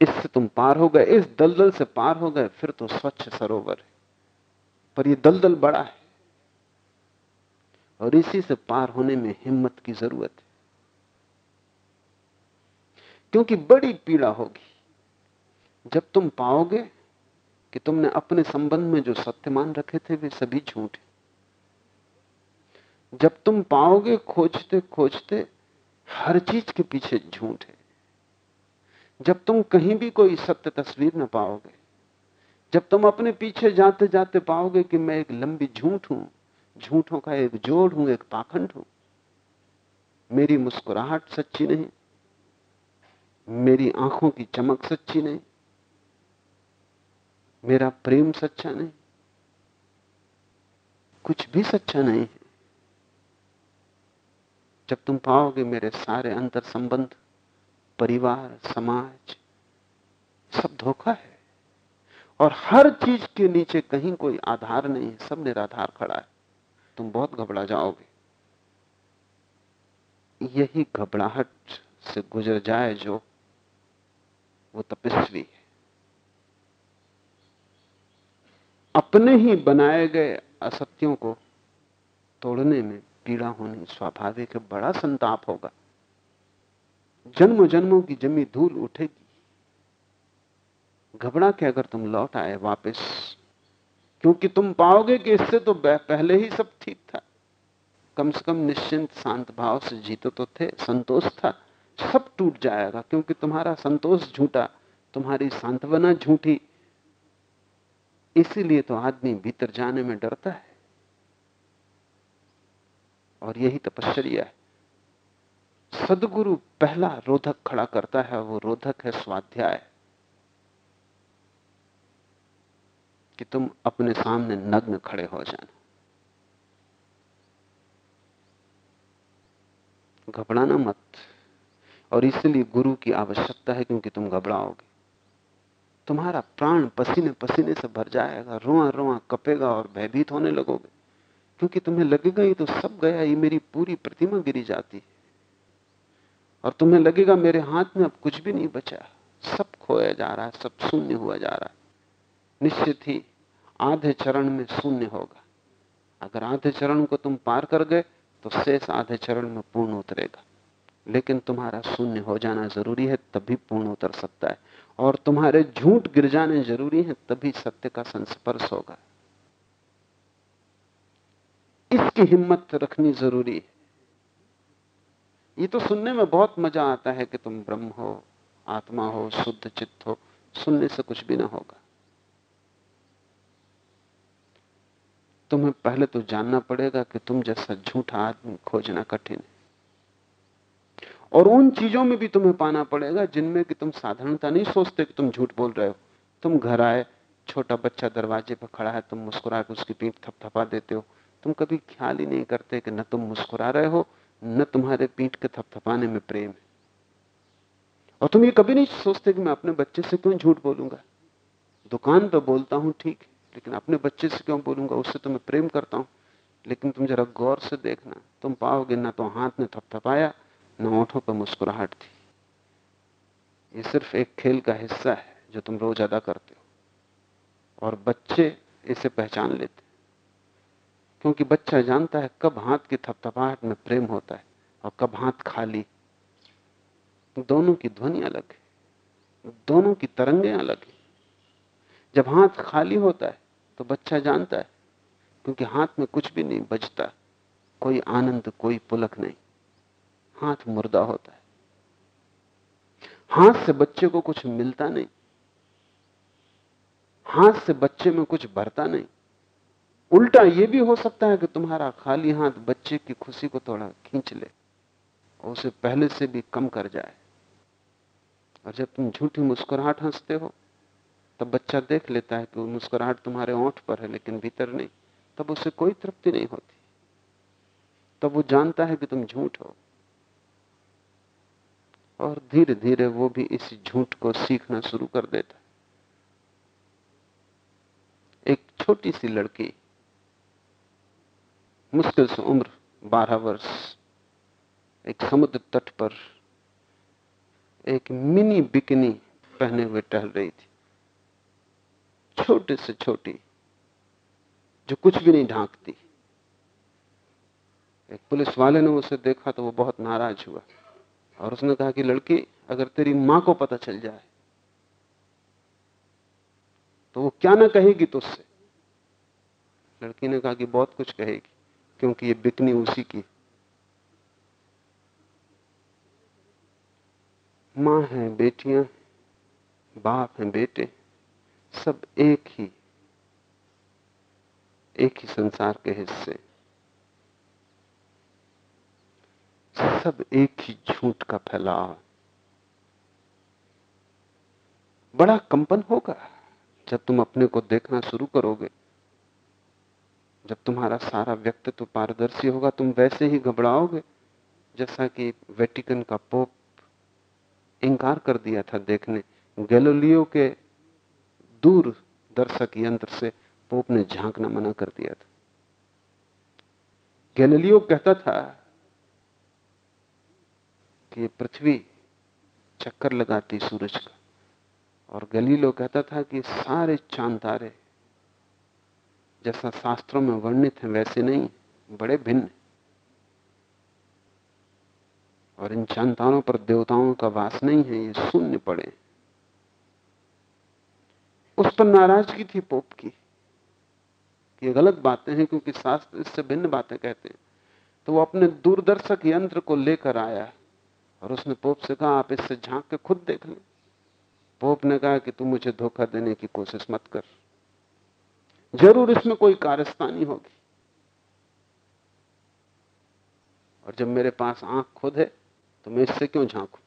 इससे तुम पार हो गए, इस दलदल से पार हो गए, फिर तो स्वच्छ सरोवर है। पर यह दलदल बड़ा है, और इसी से पार होने में हिम्मत की ज़रूरत है। क्योंकि बड़ी पीड़ा होगी। जब तुम पाओगे कि तुमने अपने संबंध में जो सत्य मान रखे थे, वे सभी झूठ। जब तुम पाओगे खोजते खोजते हर चीज़ के पीछे झूठ। है जब तुम कहीं भी कोई सत्य तस्वीर न पाओगे, जब तुम अपने पीछे जाते जाते पाओगे कि मैं एक लंबी झूठ हूँ, झूठों का एक जोड़ हूँ, एक पाखंड हूँ, मेरी मुस्कुराहट सच्ची नहीं। मेरी आँखों की चमक सच्ची नहीं, मेरा प्रेम सच्चा नहीं, कुछ भी सच्चा नहीं है। जब तुम पाओगे मेरे सारे अंतर संबंध, परिवार, समाज, सब धोखा है, और हर चीज़ के नीचे कहीं कोई आधार नहीं है, सब निराधार खड़ा है, तुम बहुत घबरा जाओगे। यही घबराहट से गुजर जाए जो वो तपस्वी है। अपने ही बनाए गए असत्यों को तोड़ने में पीड़ा होनी स्वाभाविक है, बड़ा संताप होगा। जन्म जन्मों की जमी धूल उठेगी। घबरा के अगर तुम लौट आए वापस, क्योंकि तुम पाओगे कि इससे तो पहले ही सब ठीक था। कम से कम निश्चिंत, शांत भाव से जीते तो थे, संतोष था। सब टूट जाएगा, क्योंकि तुम्हारा संतोष झूठा, तुम्हारी सांत्वना झूठी। इसीलिए तो आदमी भीतर जाने में डरता है। और यही तपश्चर्या है। सदगुरु पहला रोधक खड़ा करता है, वो रोधक है स्वाध्याय। कि तुम अपने सामने नग्न खड़े हो जाना। घबराना मत। और इसलिए गुरु की आवश्यकता है क्योंकि तुम घबराओगे। तुम्हारा प्राण पसीने पसीने से भर जाएगा रोआ रोआ कपेगा और भयभीत होने लगोगे। क्योंकि तुम्हें लगेगा ये तो सब गया, ये मेरी पूरी प्रतिमा गिरी जाती है। और तुम्हें लगेगा मेरे हाथ में अब कुछ भी नहीं बचा। सब खोया जा रहा है सब शून्य हुआ जा रहा। है निश्चित ही आधे चरण में शून्य होगा। अगर आधे चरण को तुम पार कर गए तो शेष आधे चरण में पूर्ण उतरेगा। लेकिन तुम्हारा शून्य हो जाना ज़रूरी है, तभी पूर्ण उतर सकता है। और तुम्हारे झूठ गिर जाने ज़रूरी है, तभी सत्य का संस्पर्श होगा। इसकी हिम्मत रखनी ज़रूरी है। ये तो सुनने में बहुत मज़ा आता है कि तुम ब्रह्म हो, आत्मा हो, शुद्ध चित्त हो, सुनने से कुछ भी ना होगा। तुम्हें पहले तो जानना पड़ेगा कि तुम जैसा झूठा आदमी खोजना कठिन है। और उन चीज़ों में भी तुम्हें पाना पड़ेगा जिनमें कि तुम साधारणता नहीं सोचते कि तुम झूठ बोल रहे हो। तुम घर आए, छोटा बच्चा दरवाजे पर खड़ा है, तुम मुस्कुरा के उसकी पीठ थपथपा देते हो। तुम कभी ख्याल ही नहीं करते कि न तुम मुस्कुरा रहे हो, न तुम्हारे पीठ के थपथपाने में प्रेम है। और तुम ये कभी नहीं सोचते कि मैं अपने बच्चे से क्यों झूठ बोलूँगा? दुकान पर बोलता हूँ, ठीक है लेकिन अपने बच्चे से क्यों बोलूँगा, उससे तो मैं प्रेम करता हूँ। लेकिन तुम जरा गौर से देखना, तुम पाओगे ना तो हाथ ने थपथपाया न ओठों पर मुस्कुराहट थी। ये सिर्फ़ एक खेल का हिस्सा है जो तुम रोज अदा करते हो। और बच्चे इसे पहचान लेते क्योंकि बच्चा जानता है कब हाथ की थपथपाहट में प्रेम होता है और कब हाथ खाली। दोनों की ध्वनि अलग है। दोनों की तरंगे अलग है। जब हाथ खाली होता है तो बच्चा जानता है, क्योंकि हाथ में कुछ भी नहीं बचता। कोई आनंद, कोई पुलक नहीं। हाथ मुर्दा होता है। हाथ से बच्चे को कुछ मिलता नहीं। हाथ से बच्चे में कुछ भरता नहीं। उल्टा यह भी हो सकता है कि तुम्हारा खाली हाथ बच्चे की खुशी को थोड़ा खींच ले और उसे पहले से भी कम कर जाए। और जब तुम झूठी मुस्कुराहट हँसते हो, तब बच्चा देख लेता है कि वो मुस्कुराहट तुम्हारे ओंठ पर है, लेकिन भीतर नहीं। तब उसे कोई तृप्ति नहीं होती। तब वो जानता है कि तुम झूठ हो। और धीरे धीरे वो भी इस झूठ को सीखना शुरू कर देता एक छोटी सी लड़की, मुश्किल से उम्र बारह वर्ष, एक समुद्र तट पर एक मिनी बिकनी पहने हुए टहल रही थी। छोटे से छोटी, जो कुछ भी नहीं ढांकती। एक पुलिस वाले ने उसे देखा तो वो बहुत नाराज़ हुआ। और उसने कहा कि लड़की, अगर तेरी माँ को पता चल जाए तो वो क्या ना कहेगी तुझसे? लड़की ने कहा कि बहुत कुछ कहेगी, क्योंकि ये बिकनी उसी की माँ है, बेटियाँ बाप हैं, बेटे, सब एक ही एक ही संसार के हिस्से सब एक ही झूठ का फैलाव। बड़ा कंपन होगा जब तुम अपने को देखना शुरू करोगे। जब तुम्हारा सारा व्यक्तित्व पारदर्शी होगा, तुम वैसे ही घबराओगे, जैसा कि वेटिकन का पोप इंकार कर दिया था देखने। गैलोलियो के दूर दर्शक यंत्र से पोप ने झांकना मना कर दिया था। गैलीलियो कहता था कि पृथ्वी चक्कर लगाती सूरज का। और गलीलो कहता था कि सारे चाँद तारे जैसा शास्त्रों में वर्णित है, वैसे नहीं, बड़े भिन्न और इन चांतारों पर देवताओं का वास नहीं है, ये शून्य पड़े उस पर नाराज़गी थी पोप की, कि गलत बातें हैं, क्योंकि शास्त्र इससे भिन्न बातें कहते हैं। तो वो अपने दूरदर्शक यंत्र को लेकर आया। और उसने पोप से कहा, आप इससे झाँक के खुद देख लें। पोप ने कहा कि तू मुझे धोखा देने की कोशिश मत कर। ज़रूर इसमें कोई कारस्तानी होगी। और जब मेरे पास आँख खुद है तो मैं इससे क्यों झांकू?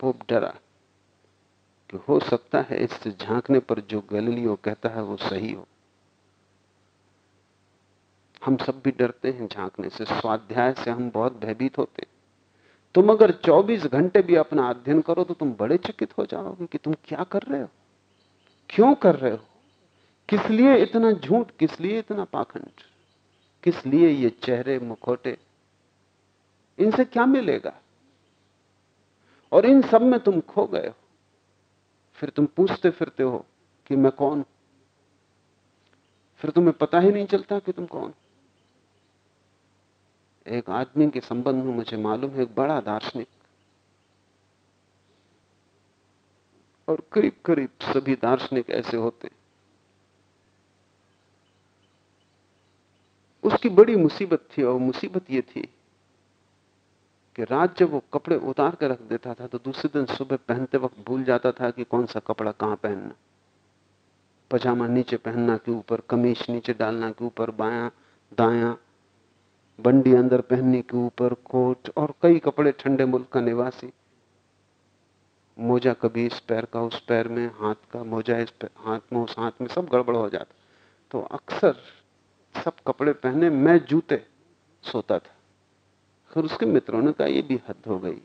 पोप डरा कि हो सकता है इससे झांकने पर जो गैलीलियो कहता है वो सही हो। हम सब भी डरते हैं झांकने से। स्वाध्याय से हम बहुत भयभीत होते हैं। तुम अगर 24 घंटे भी अपना अध्ययन करो तो तुम बड़े चकित हो जाओगे कि तुम क्या कर रहे हो? क्यों कर रहे हो? किस लिए इतना झूठ? किस लिए इतना पाखंड? किस लिए ये चेहरे मुखोटे? इनसे क्या मिलेगा? और इन सब में तुम खो गए हो। फिर तुम पूछते फिरते हो कि मैं कौन? फिर तुम्हें पता ही नहीं चलता कि तुम कौन? एक आदमी के संबंध में मुझे मालूम है, एक बड़ा दार्शनिक। और करीब करीब सभी दार्शनिक ऐसे होते उसकी बड़ी मुसीबत थी और मुसीबत यह थी कि रात जब वो कपड़े उतार कर रख देता था तो दूसरे दिन सुबह पहनते वक्त भूल जाता था कि कौन सा कपड़ा कहाँ पहनना। पजामा नीचे पहनना के ऊपर, कमीज नीचे डालना के ऊपर, बाया, दाया बंडी अंदर पहनने के ऊपर कोट और कई कपड़े ठंडे मुल्क का निवासी। मोजा कभी इस पैर का उस पैर में हाथ का मोजा इस पैर, हाथ में उस हाथ में सब गड़बड़ हो जाता। तो अक्सर सब कपड़े पहने मैं जूते सोता था। फिर उसके मित्रों ने कहा ये भी हद हो गई।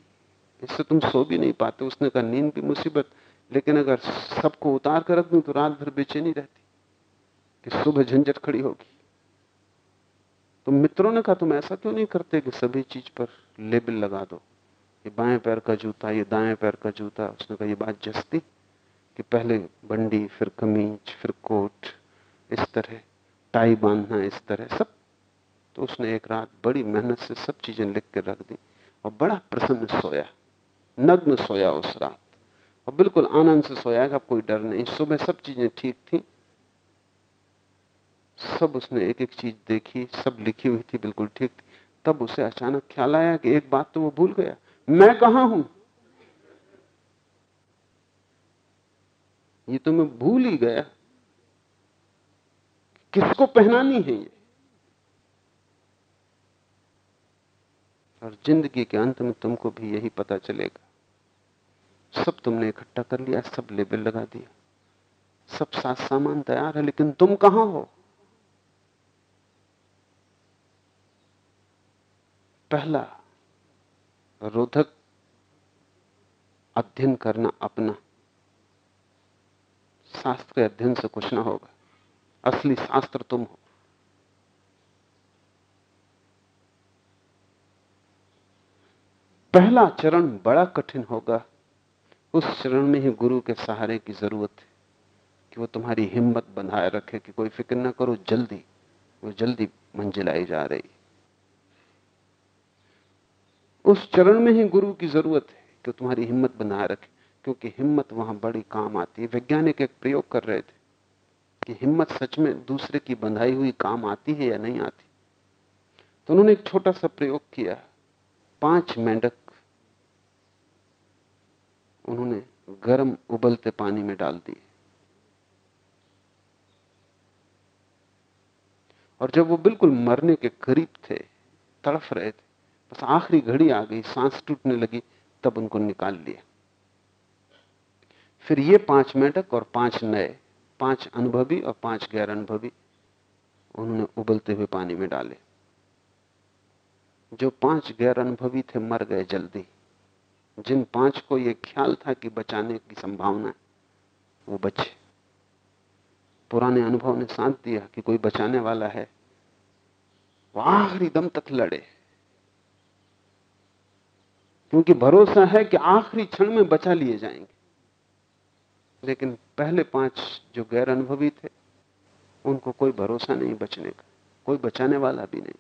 इससे तुम सो भी नहीं पाते उसने कहा नींद भी मुसीबत लेकिन अगर सबको उतार कर रख दू तो रात भर बेचैनी रहती कि सुबह झंझट खड़ी होगी। तो मित्रों ने कहा, तुम ऐसा क्यों नहीं करते कि सभी चीज़ पर लेबल लगा दो? ये बाएँ पैर का जूता, ये दाएँ पैर का जूता। उसने कहा, ये बात जस्ती कि पहले बंडी, फिर कमीज, फिर कोट, इस तरह, टाई बांधना इस तरह, सब। तो उसने एक रात बड़ी मेहनत से सब चीज़ें लिख कर रख दी और बड़ा प्रसन्न सोया, नग्न सोया उस रात। और बिल्कुल आनंद से सोया कि कोई डर नहीं। सुबह सब चीज़ें ठीक थी सब उसने एक एक चीज़ देखी, सब लिखी हुई थी, बिल्कुल ठीक थी। तब उसे अचानक ख्याल आया कि एक बात तो वो भूल गया। मैं कहा हूँ? ये तो मैं भूल ही गया। किसको पहनानी है ये? और ज़िंदगी के अंत में तुमको भी यही पता चलेगा। सब तुमने इकट्ठा कर लिया, सब लेबल लगा दिया। सब साथ सामान तैयार है, लेकिन तुम कहाँ हो? पहला रोधक अध्ययन करना अपना। शास्त्र के अध्ययन से कुछ ना होगा। असली शास्त्र तुम हो। पहला चरण बड़ा कठिन होगा। उस चरण में ही गुरु के सहारे की ज़रूरत है कि वो तुम्हारी हिम्मत बनाए रखे कि कोई फ़िक्र ना करो, जल्दी, वो जल्दी मंजिल आई जा रही उस चरण में ही गुरु की ज़रूरत है कि तुम्हारी हिम्मत बनाए रखे, क्योंकि हिम्मत वहाँ बड़ी काम आती है। वैज्ञानिक एक प्रयोग कर रहे थे कि हिम्मत सच में दूसरे की बंधाई हुई काम आती है या नहीं आती। तो उन्होंने एक छोटा सा प्रयोग किया। पाँच मेंढक उन्होंने गर्म उबलते पानी में डाल दिए। और जब वो बिल्कुल मरने के करीब थे, तड़फ रहे थे बस आखिरी घड़ी आ गई, सांस टूटने लगी, तब उनको निकाल लिया। फिर ये पाँच मेंढक और पाँच नए, पाँच अनुभवी और पाँच गैर अनुभवी, उन्होंने उबलते हुए पानी में डाले। जो पाँच गैर अनुभवी थे मर गए जल्दी। जिन पाँच को यह ख्याल था कि बचाने की संभावना है, वो बचे। पुराने अनुभव ने साथ दिया कि कोई बचाने वाला है, वो आखिरी दम तक लड़े। क्योंकि भरोसा है कि आखिरी क्षण में बचा लिए जाएँगे। लेकिन पहले पाँच जो गैर अनुभवी थे, उनको कोई भरोसा नहीं बचने का, कोई बचाने वाला भी नहीं।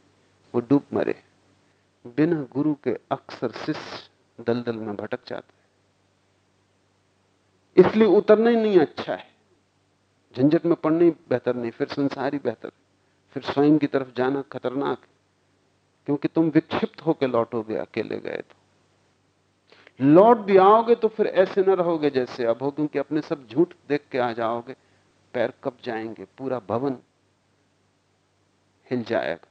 वो डूब मरे बिना गुरु के अक्सर शिष्य दलदल में भटक जाते है। इसलिए उतरना ही नहीं अच्छा है। झंझट में पड़ना ही बेहतर नहीं, फिर संसार ही बेहतर फिर स्वयं की तरफ़ जाना खतरनाक है। क्योंकि तुम विक्षिप्त होकर लौटोगे, अकेले गए तो। लौट भी आओगे तो फिर ऐसे न रहोगे जैसे अब हो, क्योंकि अपने सब झूठ देख के आ जाओगे। पैर कब जाएँगे? पूरा भवन हिल जाएगा,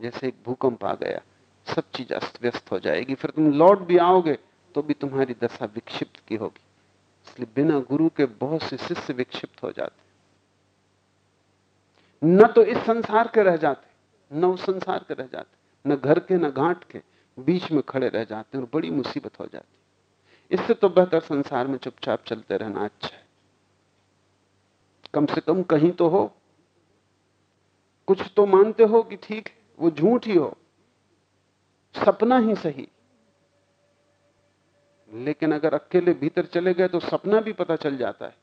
जैसे एक भूकंप आ गया। सब चीज़ अस्त व्यस्त हो जाएगी। फिर तुम लौट भी आओगे तो भी तुम्हारी दशा विक्षिप्त की होगी। इसलिए बिना गुरु के बहुत से शिष्य विक्षिप्त हो जाते न तो इस संसार के रह जाते, न उस संसार के रह जाते, न घर के, न घाट के बीच में खड़े रह जाते और बड़ी मुसीबत हो जाती इससे तो बेहतर संसार में चुपचाप चलते रहना अच्छा है। कम से कम कहीं तो हो। कुछ तो मानते हो कि ठीक है, वो झूठ ही हो। सपना ही सही। लेकिन अगर अकेले भीतर चले गए तो सपना भी पता चल जाता है।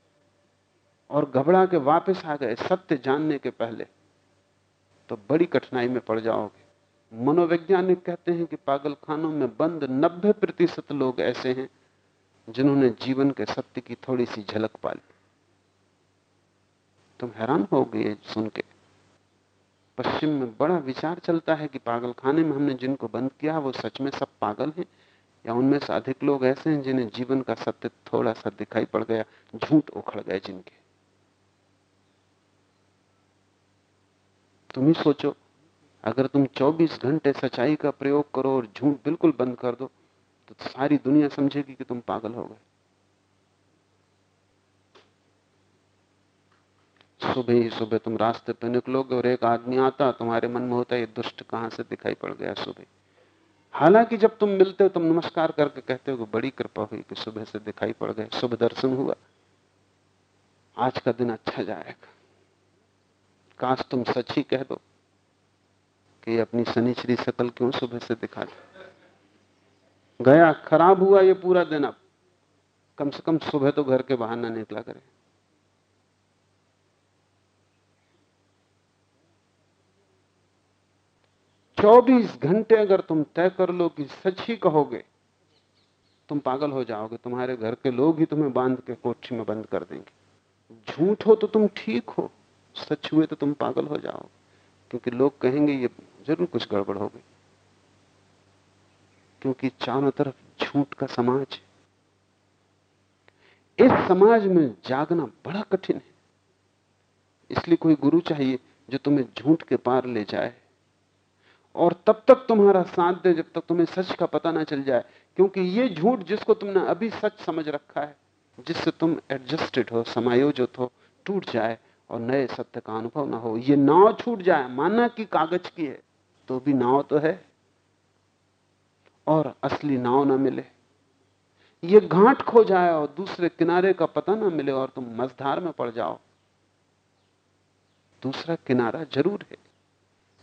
और घबरा के वापस आ गए सत्य जानने के पहले तो बड़ी कठिनाई में पड़ जाओगे। मनोवैज्ञानिक कहते हैं कि पागल खानों में बंद 90 प्रतिशत लोग ऐसे हैं जिन्होंने जीवन के सत्य की थोड़ी सी झलक पाली। तुम हैरान हो गए सुन के। पश्चिम में बड़ा विचार चलता है कि पागल खाने में हमने जिनको बंद किया, वो सच में सब पागल हैं? या उनमें से अधिक लोग ऐसे हैं जिन्हें जीवन का सत्य थोड़ा सा दिखाई पड़ गया, झूठ उखड़ गए जिनके? तुम ही सोचो, अगर तुम 24 घंटे सच्चाई का प्रयोग करो और झूठ बिल्कुल बंद कर दो तो सारी दुनिया समझेगी कि तुम पागल हो गए। सुबह ही सुबह तुम रास्ते पे निकलोगे और एक आदमी आता, तुम्हारे मन में होता है, ये दुष्ट कहाँ से दिखाई पड़ गया सुबह? हालाँकि जब तुम मिलते हो, तुम नमस्कार करके कहते हो बड़ी कृपा हुई कि सुबह से दिखाई पड़ गए, शुभ दर्शन हुआ। आज का दिन अच्छा जाएगा। काश तुम सच ही कह दो कि अपनी शनिचरी शकल क्यों सुबह से दिखा दे? गया, खराब हुआ ये पूरा दिन अब। कम से कम सुबह तो घर के बाहर ना निकला करे। चौबीस घंटे अगर तुम तय कर लो कि सच ही कहोगे, तुम पागल हो जाओगे। तुम्हारे घर के लोग ही तुम्हें बाँध के कोठी में बंद कर देंगे। झूठ हो तो तुम ठीक हो, सच हुए तो तुम पागल हो जाओ क्योंकि लोग कहेंगे, ये ज़रूर कुछ गड़बड़ हो गई। क्योंकि चारों तरफ़ झूठ का समाज है। इस समाज में जागना बड़ा कठिन है। इसलिए कोई गुरु चाहिए जो तुम्हें झूठ के पार ले जाए। और तब तक तुम्हारा साथ दे जब तक तुम्हें सच का पता ना चल जाए। क्योंकि ये झूठ जिसको तुमने अभी सच समझ रखा है, जिससे तुम एडजस्टेड हो, समायोजित हो, टूट जाए और नए सत्य का अनुभव ना हो। ये नाव छूट जाए, माना कि कागज़ की है तो भी नाव तो है। और असली नाव ना मिले। ये घाट खो जाए और दूसरे किनारे का पता ना मिले और तुम मझधार में पड़ जाओ। दूसरा किनारा ज़रूर है,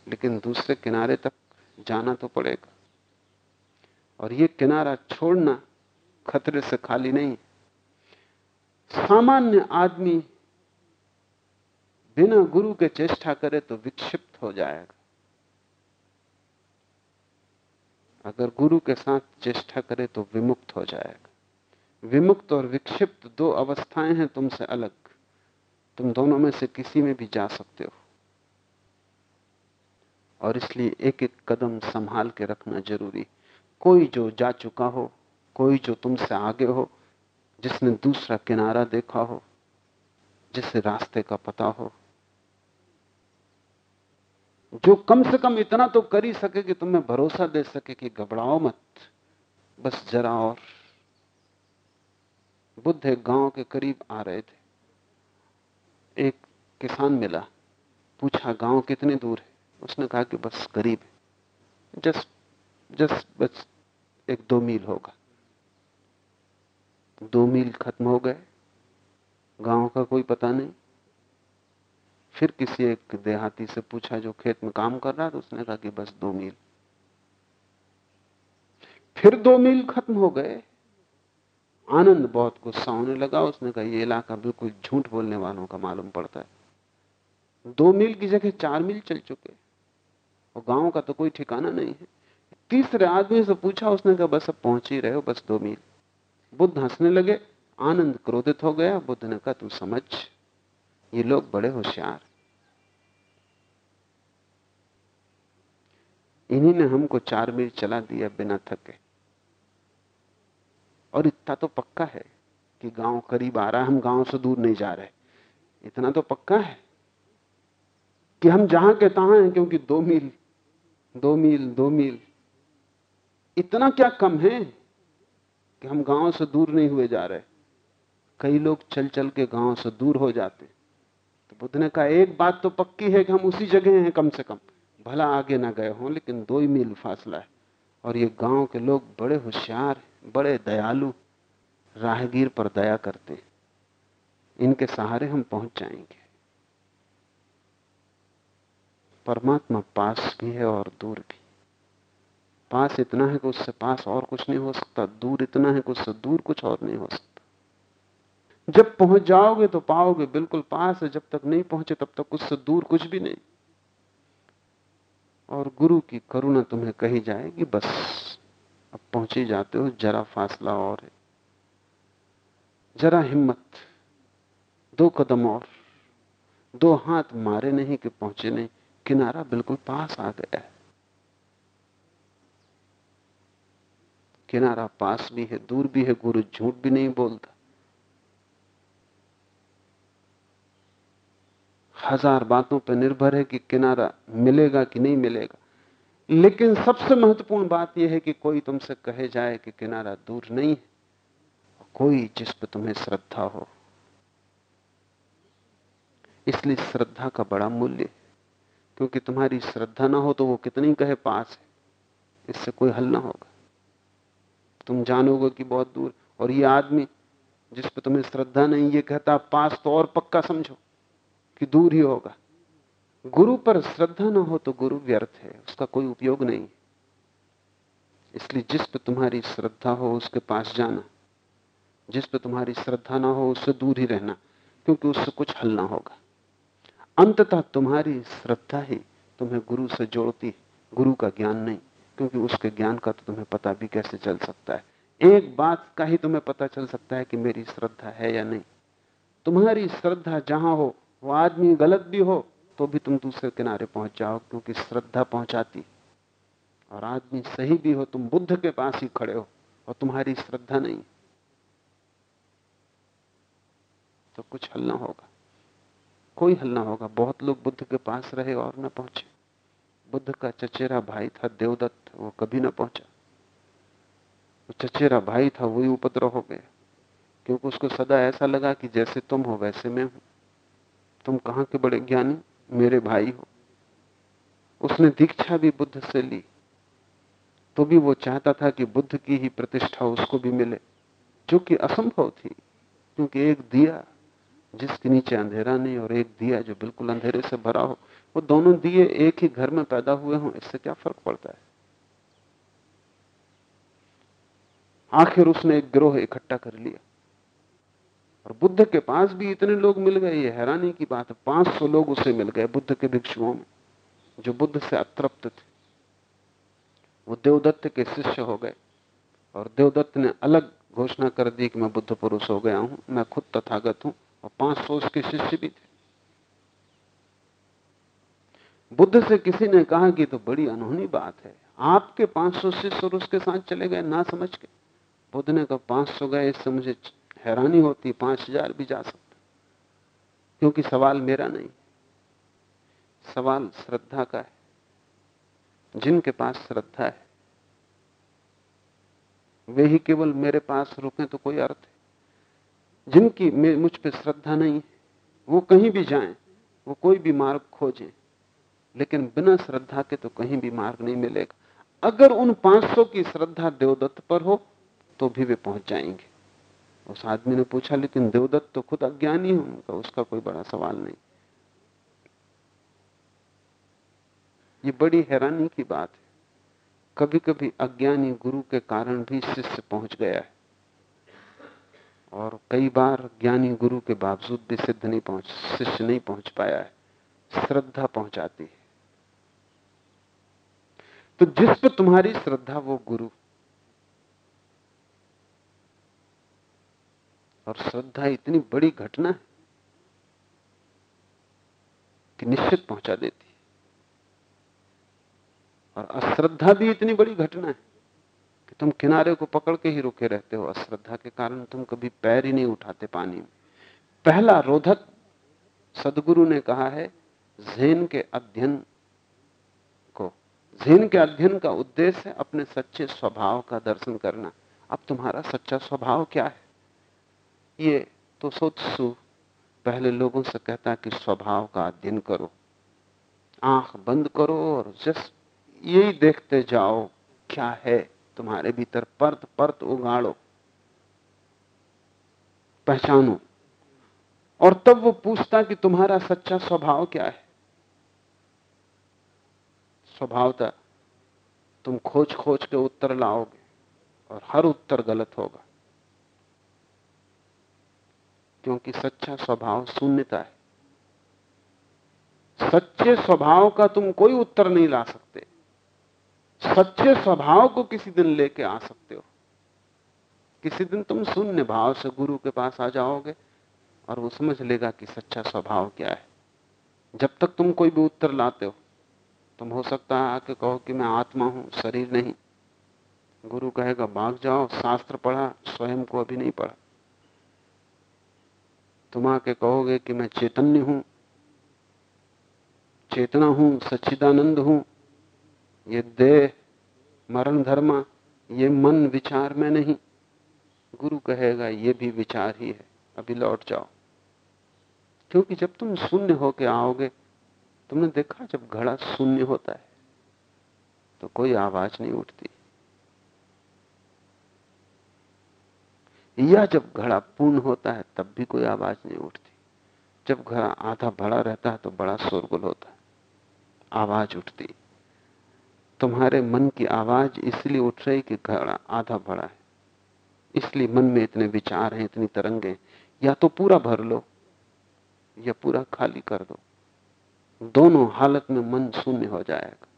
लेकिन दूसरे किनारे तक जाना तो पड़ेगा। और ये किनारा छोड़ना खतरे से खाली नहीं सामान्य आदमी बिना गुरु के चेष्टा करे तो विक्षिप्त हो जाएगा। अगर गुरु के साथ चेष्टा करे तो विमुक्त हो जाएगा। विमुक्त और विक्षिप्त दो अवस्थाएँ हैं तुमसे अलग। तुम दोनों में से किसी में भी जा सकते हो। और इसलिए एक एक कदम संभाल के रखना ज़रूरी। कोई जो जा चुका हो, कोई जो तुमसे आगे हो, जिसने दूसरा किनारा देखा हो, जिसे रास्ते का पता हो जो कम से कम इतना तो कर ही सके कि तुम्हें भरोसा दे सके कि घबराओ मत। बस जरा और। बुद्ध गाँव के करीब आ रहे थे। एक किसान मिला। पूछा, गाँव कितने दूर है? उसने कहा कि बस करीब है। जस्ट जस्ट बस एक दो मील होगा। दो मील खत्म हो गए। गाँव का कोई पता नहीं। फिर किसी एक देहाती से पूछा जो खेत में काम कर रहा था उसने कहा कि बस दो मील। फिर दो मील खत्म हो गए। आनंद बहुत गुस्सा होने लगा। उसने कहा, ये इलाका बिल्कुल झूठ बोलने वालों का मालूम पड़ता है। दो मील की जगह चार मील चल चुके और गाँव का तो कोई ठिकाना नहीं है। तीसरे आदमी से पूछा, उसने कहा, बस अब पहुँच ही रहे हो, बस दो मील। बुद्ध हंसने लगे। आनंद क्रोधित हो गया। बुद्ध ने कहा तू समझ ये लोग बड़े होशियार इन्हीं ने हमको चार मील चला दिया बिना थके। और इतना तो पक्का है कि गाँव करीब आ रहा है, हम गाँव से दूर नहीं जा रहे। इतना तो पक्का है कि हम जहाँ के तहां हैं, क्योंकि दो मील दो मील दो मील, इतना क्या कम है कि हम गाँव से दूर नहीं हुए जा रहे। कई लोग चल चल के गाँव से दूर हो जाते। तो बुद्ध ने कहा, एक बात तो पक्की है कि हम उसी जगह हैं कम से कम। भला आगे ना गए हों, लेकिन दो ही मील फासला है। और ये गाँव के लोग बड़े होशियार बड़े दयालु, राहगीर पर दया करते हैं। इनके सहारे हम पहुँच जाएँगे। परमात्मा पास भी है और दूर भी। पास इतना है कि उससे पास और कुछ नहीं हो सकता, दूर इतना है कि उससे दूर कुछ और नहीं हो सकता। जब पहुँच जाओगे तो पाओगे बिल्कुल पास है जब तक नहीं पहुँचे तब तक उससे दूर कुछ भी नहीं। और गुरु की करुणा तुम्हें कही जाएगी, बस। अब पहुँचे जाते हो, जरा फासला और है। जरा हिम्मत, दो कदम और। दो हाथ मारे नहीं कि पहुँचे नहीं, किनारा बिल्कुल पास आ गया है। किनारा पास भी है, दूर भी है, गुरु झूठ भी नहीं बोलता। हज़ार बातों पर निर्भर है कि किनारा मिलेगा कि नहीं मिलेगा। लेकिन सबसे महत्वपूर्ण बात यह है कि कोई तुमसे कहे जाए कि किनारा दूर नहीं है। कोई जिस पर तुम्हें श्रद्धा हो। इसलिए श्रद्धा का बड़ा मूल्य क्योंकि तुम्हारी श्रद्धा ना हो तो वो कितनी कहे पास है। इससे कोई हल ना होगा। तुम जानोगे कि बहुत दूर। और ये आदमी जिस पर तुम्हें श्रद्धा नहीं, ये कहता, पास तो और पक्का समझो। कि दूर ही होगा। गुरु पर श्रद्धा ना हो तो गुरु व्यर्थ है, उसका कोई उपयोग नहीं। इसलिए जिस पर तुम्हारी श्रद्धा हो, उसके पास जाना। जिस पर तुम्हारी श्रद्धा ना हो, उससे दूर ही रहना, क्योंकि उससे कुछ हल ना होगा। अंततः तुम्हारी श्रद्धा ही तुम्हें गुरु से जोड़ती गुरु का ज्ञान नहीं, क्योंकि उसके ज्ञान का तो तुम्हें पता भी कैसे चल सकता है। एक बात का ही तुम्हें पता चल सकता है कि मेरी श्रद्धा है या नहीं। तुम्हारी श्रद्धा जहाँ हो वो आदमी गलत भी हो तो भी तुम दूसरे किनारे पहुँच जाओ, क्योंकि श्रद्धा पहुंचाती। और आदमी सही भी हो, तुम बुद्ध के पास ही खड़े हो, और तुम्हारी श्रद्धा नहीं। तो कुछ हल ना होगा। कोई हल ना होगा। बहुत लोग बुद्ध के पास रहे और ना पहुँचे। बुद्ध का चचेरा भाई था देवदत्त, वो कभी ना पहुँचा। वो चचेरा भाई था वही उपद्रव हो गया। क्योंकि उसको सदा ऐसा लगा कि जैसे तुम हो, वैसे मैं हूँ। तुम कहाँ के बड़े ज्ञानी? मेरे भाई हो। उसने दीक्षा भी बुद्ध से ली। तो भी वो चाहता था कि बुद्ध की ही प्रतिष्ठा उसको भी मिले। जो कि असंभव थी, क्योंकि एक दिया जिसके नीचे अंधेरा नहीं और एक दिया जो बिल्कुल अंधेरे से भरा हो, वो दोनों दिए एक ही घर में पैदा हुए हों, इससे क्या फ़र्क पड़ता है? आखिर उसने एक गिरोह इकट्ठा कर लिया। और बुद्ध के पास भी इतने लोग मिल गए, ये हैरानी की बात है 500 लोग उसे मिल गए बुद्ध के भिक्षुओं में, जो बुद्ध से अतृप्त थे। वो देवदत्त के शिष्य हो गए, और देवदत्त ने अलग घोषणा कर दी कि मैं बुद्ध पुरुष हो गया हूँ, मैं खुद तथागत हूँ, और पाँच सौ उसके शिष्य भी थे। बुद्ध से किसी ने कहा कि तो बड़ी अनहोनी बात है, आपके 500 शिष्य और उसके साथ चले गए ना समझ के। बुद्ध ने कहा 500 गए इससे मुझे हैरानी होती, पाँच हज़ार भी जा सकता क्योंकि सवाल मेरा नहीं, सवाल श्रद्धा का है। जिनके पास श्रद्धा है, वे ही केवल मेरे पास रुके तो कोई अर्थ है। जिनकी मुझ पर श्रद्धा नहीं है, वो कहीं भी जाएँ, वो कोई भी मार्ग खोजें, लेकिन बिना श्रद्धा के तो कहीं भी मार्ग नहीं मिलेगा। अगर उन 500 की श्रद्धा देवदत्त पर हो तो भी वे पहुँच जाएँगे। उस आदमी ने पूछा, लेकिन देवदत्त तो खुद अज्ञानी है, उनका उसका कोई बड़ा सवाल नहीं। ये बड़ी हैरानी की बात है। कभी कभी अज्ञानी गुरु के कारण भी शिष्य पहुँच गया है। और कई बार ज्ञानी गुरु के बावजूद भी सिद्ध नहीं पहुँच, शिष्य नहीं पहुँच पाया है। श्रद्धा पहुंचाती है। तो जिस पर तुम्हारी श्रद्धा, वो गुरु और श्रद्धा इतनी बड़ी घटना है कि निश्चित पहुँचा देती है। और अश्रद्धा भी इतनी बड़ी घटना है कि तुम किनारे को पकड़ के ही रुके रहते हो। अश्रद्धा के कारण तुम कभी पैर ही नहीं उठाते पानी में। पहला रोधक सदगुरु ने कहा है, जैन के अध्ययन को, जैन के अध्ययन का उद्देश्य है अपने सच्चे स्वभाव का दर्शन करना। अब तुम्हारा सच्चा स्वभाव क्या है? ये तो सोत्सु पहले लोगों से कहता कि स्वभाव का अध्ययन करो। आँख बंद करो और जस्ट यही देखते जाओ क्या है तुम्हारे भीतर, परत परत उगाड़ो। पहचानो। और तब वो पूछता कि तुम्हारा सच्चा स्वभाव क्या है? स्वभावता तुम खोज खोज के उत्तर लाओगे और हर उत्तर गलत होगा। क्योंकि सच्चा स्वभाव शून्यता है। सच्चे स्वभाव का तुम कोई उत्तर नहीं ला सकते। सच्चे स्वभाव को किसी दिन लेके आ सकते हो। किसी दिन तुम शून्य भाव से गुरु के पास आ जाओगे और वो समझ लेगा कि सच्चा स्वभाव क्या है। जब तक तुम कोई भी उत्तर लाते हो, तुम हो सकता है आके कहो कि मैं आत्मा हूँ, शरीर नहीं। गुरु कहेगा, भाग जाओ, शास्त्र पढ़ा, स्वयं को अभी नहीं पढ़ा। तुम आके कहोगे कि मैं चैतन्य हूँ, चेतना हूँ, सच्चिदानंद हूँ। ये देह, मरण धर्मा, ये मन विचार में नहीं। गुरु कहेगा, ये भी विचार ही है। अभी लौट जाओ। क्योंकि जब तुम शून्य होके आओगे, तुमने देखा जब घड़ा शून्य होता है तो कोई आवाज़ नहीं उठती। या जब घड़ा पूर्ण होता है, तब भी कोई आवाज़ नहीं उठती। जब घड़ा आधा भरा रहता है तो बड़ा शोरगुल होता है। आवाज़ उठती। तुम्हारे मन की आवाज़ इसलिए उठ रही कि घड़ा आधा भरा है। इसलिए मन में इतने विचार हैं, इतनी तरंगे या तो पूरा भर लो, या पूरा खाली कर दो। दोनों हालत में मन शून्य हो जाएगा।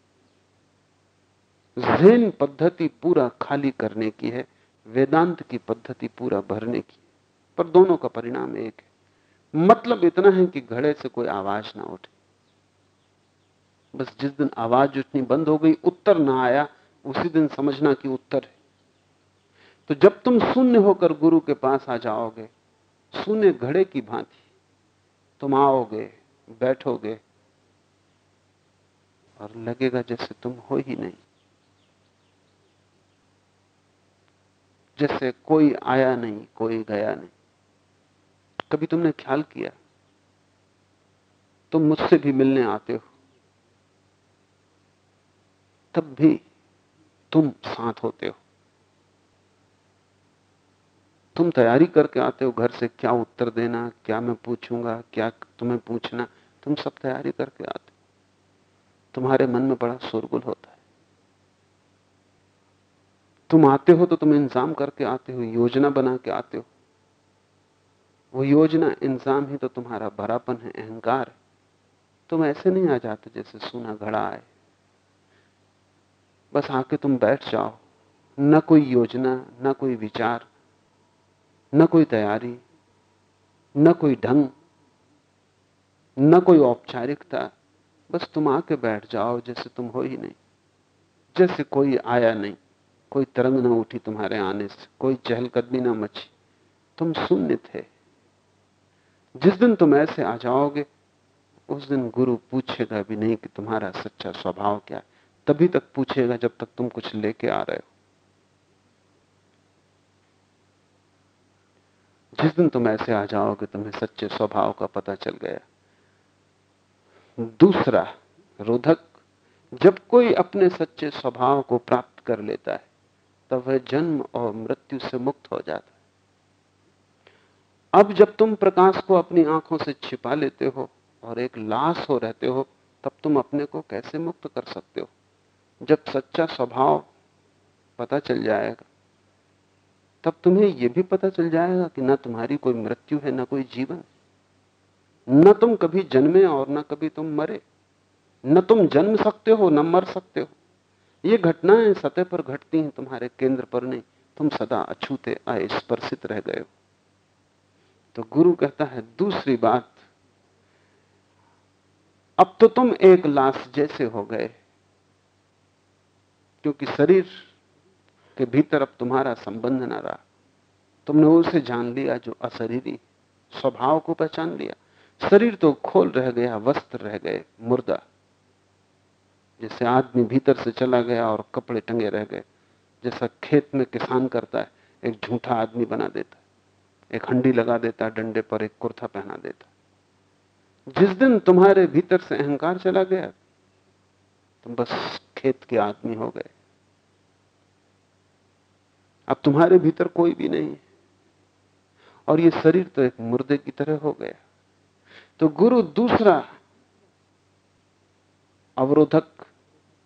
जैन पद्धति पूरा खाली करने की है वेदांत की पद्धति पूरा भरने की। पर दोनों का परिणाम एक है। मतलब इतना है कि घड़े से कोई आवाज़ ना उठे। बस जिस दिन आवाज़ उठनी बंद हो गई, उत्तर ना आया, उसी दिन समझना कि उत्तर है। तो जब तुम शून्य होकर गुरु के पास आ जाओगे, शून्य घड़े की भांति, तुम आओगे, बैठोगे, और लगेगा जैसे तुम हो ही नहीं। जैसे कोई आया नहीं, कोई गया नहीं। कभी तुमने ख्याल किया? तुम मुझसे भी मिलने आते हो। तब भी तुम साथ होते हो। तुम तैयारी करके आते हो घर से, क्या उत्तर देना, क्या मैं पूछूँगा, क्या तुम्हें पूछना? तुम सब तैयारी करके आते हो। तुम्हारे मन में बड़ा शोरगुल होता है। तुम आते हो तो तुम इंतज़ाम करके आते हो, योजना बना के आते हो। वो योजना इंतज़ाम ही तो तुम्हारा भरापन है, अहंकार है। तुम ऐसे नहीं आ जाते जैसे सूना घड़ा आए बस आके तुम बैठ जाओ। न कोई योजना, न कोई विचार, न कोई तैयारी, न कोई ढंग, न कोई औपचारिकता। बस तुम आके बैठ जाओ जैसे तुम हो ही नहीं, जैसे कोई आया नहीं। कोई तरंग ना उठी तुम्हारे आने से, कोई चहलकदमी ना मची। तुम शून्य थे। जिस दिन तुम ऐसे आ जाओगे, उस दिन गुरु पूछेगा भी नहीं कि तुम्हारा सच्चा स्वभाव क्या है। तभी तक पूछेगा जब तक तुम कुछ लेके आ रहे हो। जिस दिन तुम ऐसे आ जाओगे, तुम्हें सच्चे स्वभाव का पता चल गया। दूसरा रोधक, जब कोई अपने सच्चे स्वभाव को प्राप्त कर लेता है तब वह जन्म और मृत्यु से मुक्त हो जाता है। अब जब तुम प्रकाश को अपनी आँखों से छिपा लेते हो और एक लाश हो रहते हो, तब तुम अपने को कैसे मुक्त कर सकते हो? जब सच्चा स्वभाव पता चल जाएगा, तब तुम्हें यह भी पता चल जाएगा कि ना तुम्हारी कोई मृत्यु है, ना कोई जीवन न तुम कभी जन्मे और न कभी तुम मरे। न तुम जन्म सकते हो, न मर सकते हो। ये घटनाएँ सतह पर घटती हैं, तुम्हारे केंद्र पर नहीं। तुम सदा अछूते, अस्पर्शित रह गए हो। तो गुरु कहता है, दूसरी बात, अब तो तुम एक लाश जैसे हो गए, क्योंकि शरीर के भीतर अब तुम्हारा संबंध ना रहा। तुमने उसे जान लिया जो अशरीरी, स्वभाव को पहचान लिया। शरीर तो खोल रह गया, वस्त्र रह गए, मुर्दा। जैसे आदमी भीतर से चला गया और कपड़े टंगे रह गए, जैसा खेत में किसान करता है, एक झूठा आदमी बना देता है, एक हंडी लगा देता डंडे पर एक कुर्ता पहना देता जिस दिन तुम्हारे भीतर से अहंकार चला गया, तुम बस खेत के आदमी हो गए। अब तुम्हारे भीतर कोई भी नहीं है। और ये शरीर तो एक मुर्दे की तरह हो गया। तो गुरु दूसरा अवरोधक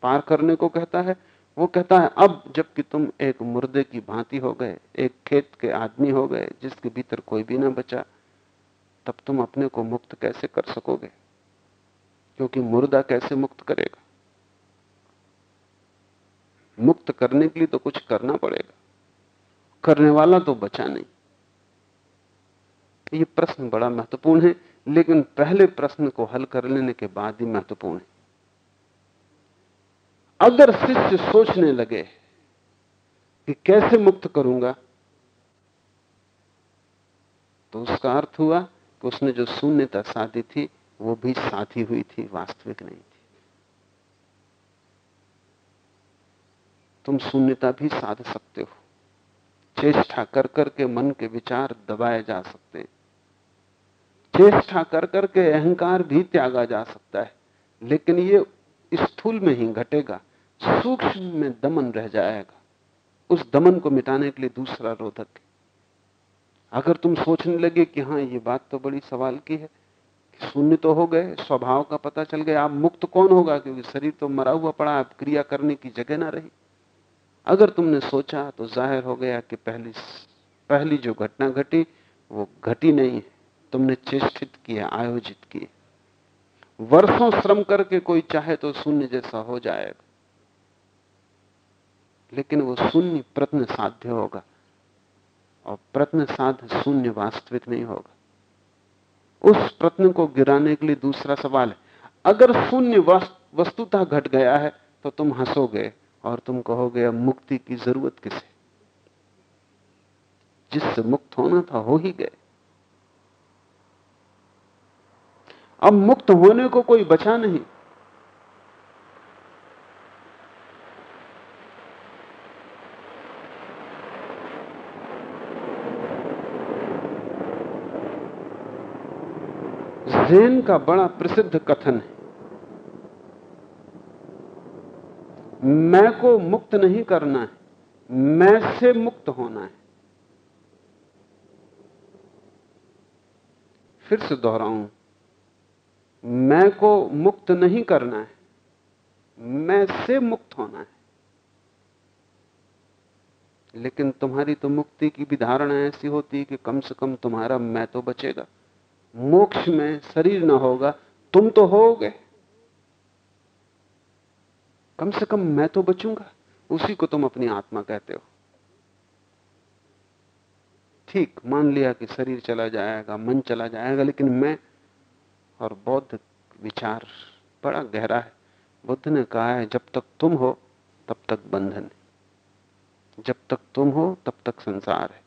पार करने को कहता है। वो कहता है, अब जबकि तुम एक मुर्दे की भांति हो गए, एक खेत के आदमी हो गए, जिसके भीतर कोई भी ना बचा, तब तुम अपने को मुक्त कैसे कर सकोगे? क्योंकि मुर्दा कैसे मुक्त करेगा? मुक्त करने के लिए तो कुछ करना पड़ेगा। करने वाला तो बचा नहीं। ये प्रश्न बड़ा महत्वपूर्ण है, लेकिन पहले प्रश्न को हल कर लेने के बाद ही महत्वपूर्ण है। अगर शिष्य सोचने लगे कि कैसे मुक्त करूँगा तो उसका अर्थ हुआ कि उसने जो शून्यता साधी थी, वो भी साधी हुई थी, वास्तविक नहीं थी। तुम शून्यता भी साध सकते हो। चेष्टा कर करके मन के विचार दबाए जा सकते हैं। चेष्टा कर करके अहंकार भी त्यागा जा सकता है, लेकिन ये स्थूल में ही घटेगा। सूक्ष्म में दमन रह जाएगा। उस दमन को मिटाने के लिए दूसरा रोधक अगर तुम सोचने लगे कि हाँ ये बात तो बड़ी सवाल की है, कि शून्य तो हो गए, स्वभाव का पता चल गया, आप मुक्त कौन होगा? क्योंकि शरीर तो मरा हुआ पड़ा, आप क्रिया करने की जगह ना रही। अगर तुमने सोचा तो ज़ाहिर हो गया कि पहली पहली जो घटना घटी, वो घटी नहीं है। तुमने चेष्टित किया, आयोजित किए वर्षों श्रम करके कोई चाहे तो शून्य जैसा हो जाएगा। लेकिन वो शून्य प्रत्न साध्य होगा और प्रत्न साध्य शून्य वास्तविक नहीं होगा। उस प्रत्न को गिराने के लिए दूसरा सवाल है, अगर शून्य वस्तुता घट गया है तो तुम हंसोगे और तुम कहोगे, अब मुक्ति की ज़रूरत किसे? जिससे मुक्त होना था, हो ही गए। अब मुक्त होने को कोई बचा नहीं। जैन का बड़ा प्रसिद्ध कथन है। मैं को मुक्त नहीं करना है, मैं से मुक्त होना है। फिर से दोहराऊं, मैं को मुक्त नहीं करना है, मैं से मुक्त होना है। लेकिन तुम्हारी तो मुक्ति की भी धारणा ऐसी होती है कि कम से कम तुम्हारा मैं तो बचेगा। मोक्ष में शरीर ना होगा, तुम तो होगे। कम से कम मैं तो बचूँगा, उसी को तुम अपनी आत्मा कहते हो। ठीक, मान लिया कि शरीर चला जाएगा, मन चला जाएगा, लेकिन मैं और बौद्ध विचार बड़ा गहरा है। बुद्ध ने कहा है, जब तक तुम हो, तब तक बंधन है। जब तक तुम हो, तब तक संसार है।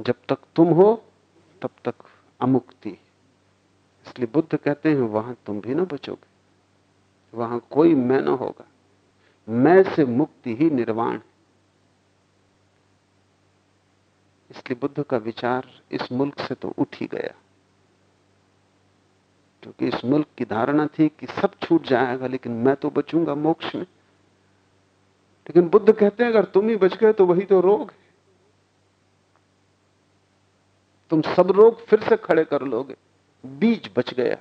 जब तक तुम हो, तब तक अमुक्ति इसलिए बुद्ध कहते हैं, वहाँ तुम भी ना बचोगे। वहाँ कोई मैं ना होगा। मैं से मुक्ति ही निर्वाण है। इसलिए बुद्ध का विचार इस मुल्क से तो उठ ही गया। क्योंकि इस मुल्क की धारणा थी कि सब छूट जाएगा, लेकिन मैं तो बचूँगा मोक्ष में। लेकिन बुद्ध कहते हैं, अगर तुम ही बच गए तो वही तो रोग है। तुम सब रोग फिर से खड़े कर लोगे। बीज बच गया।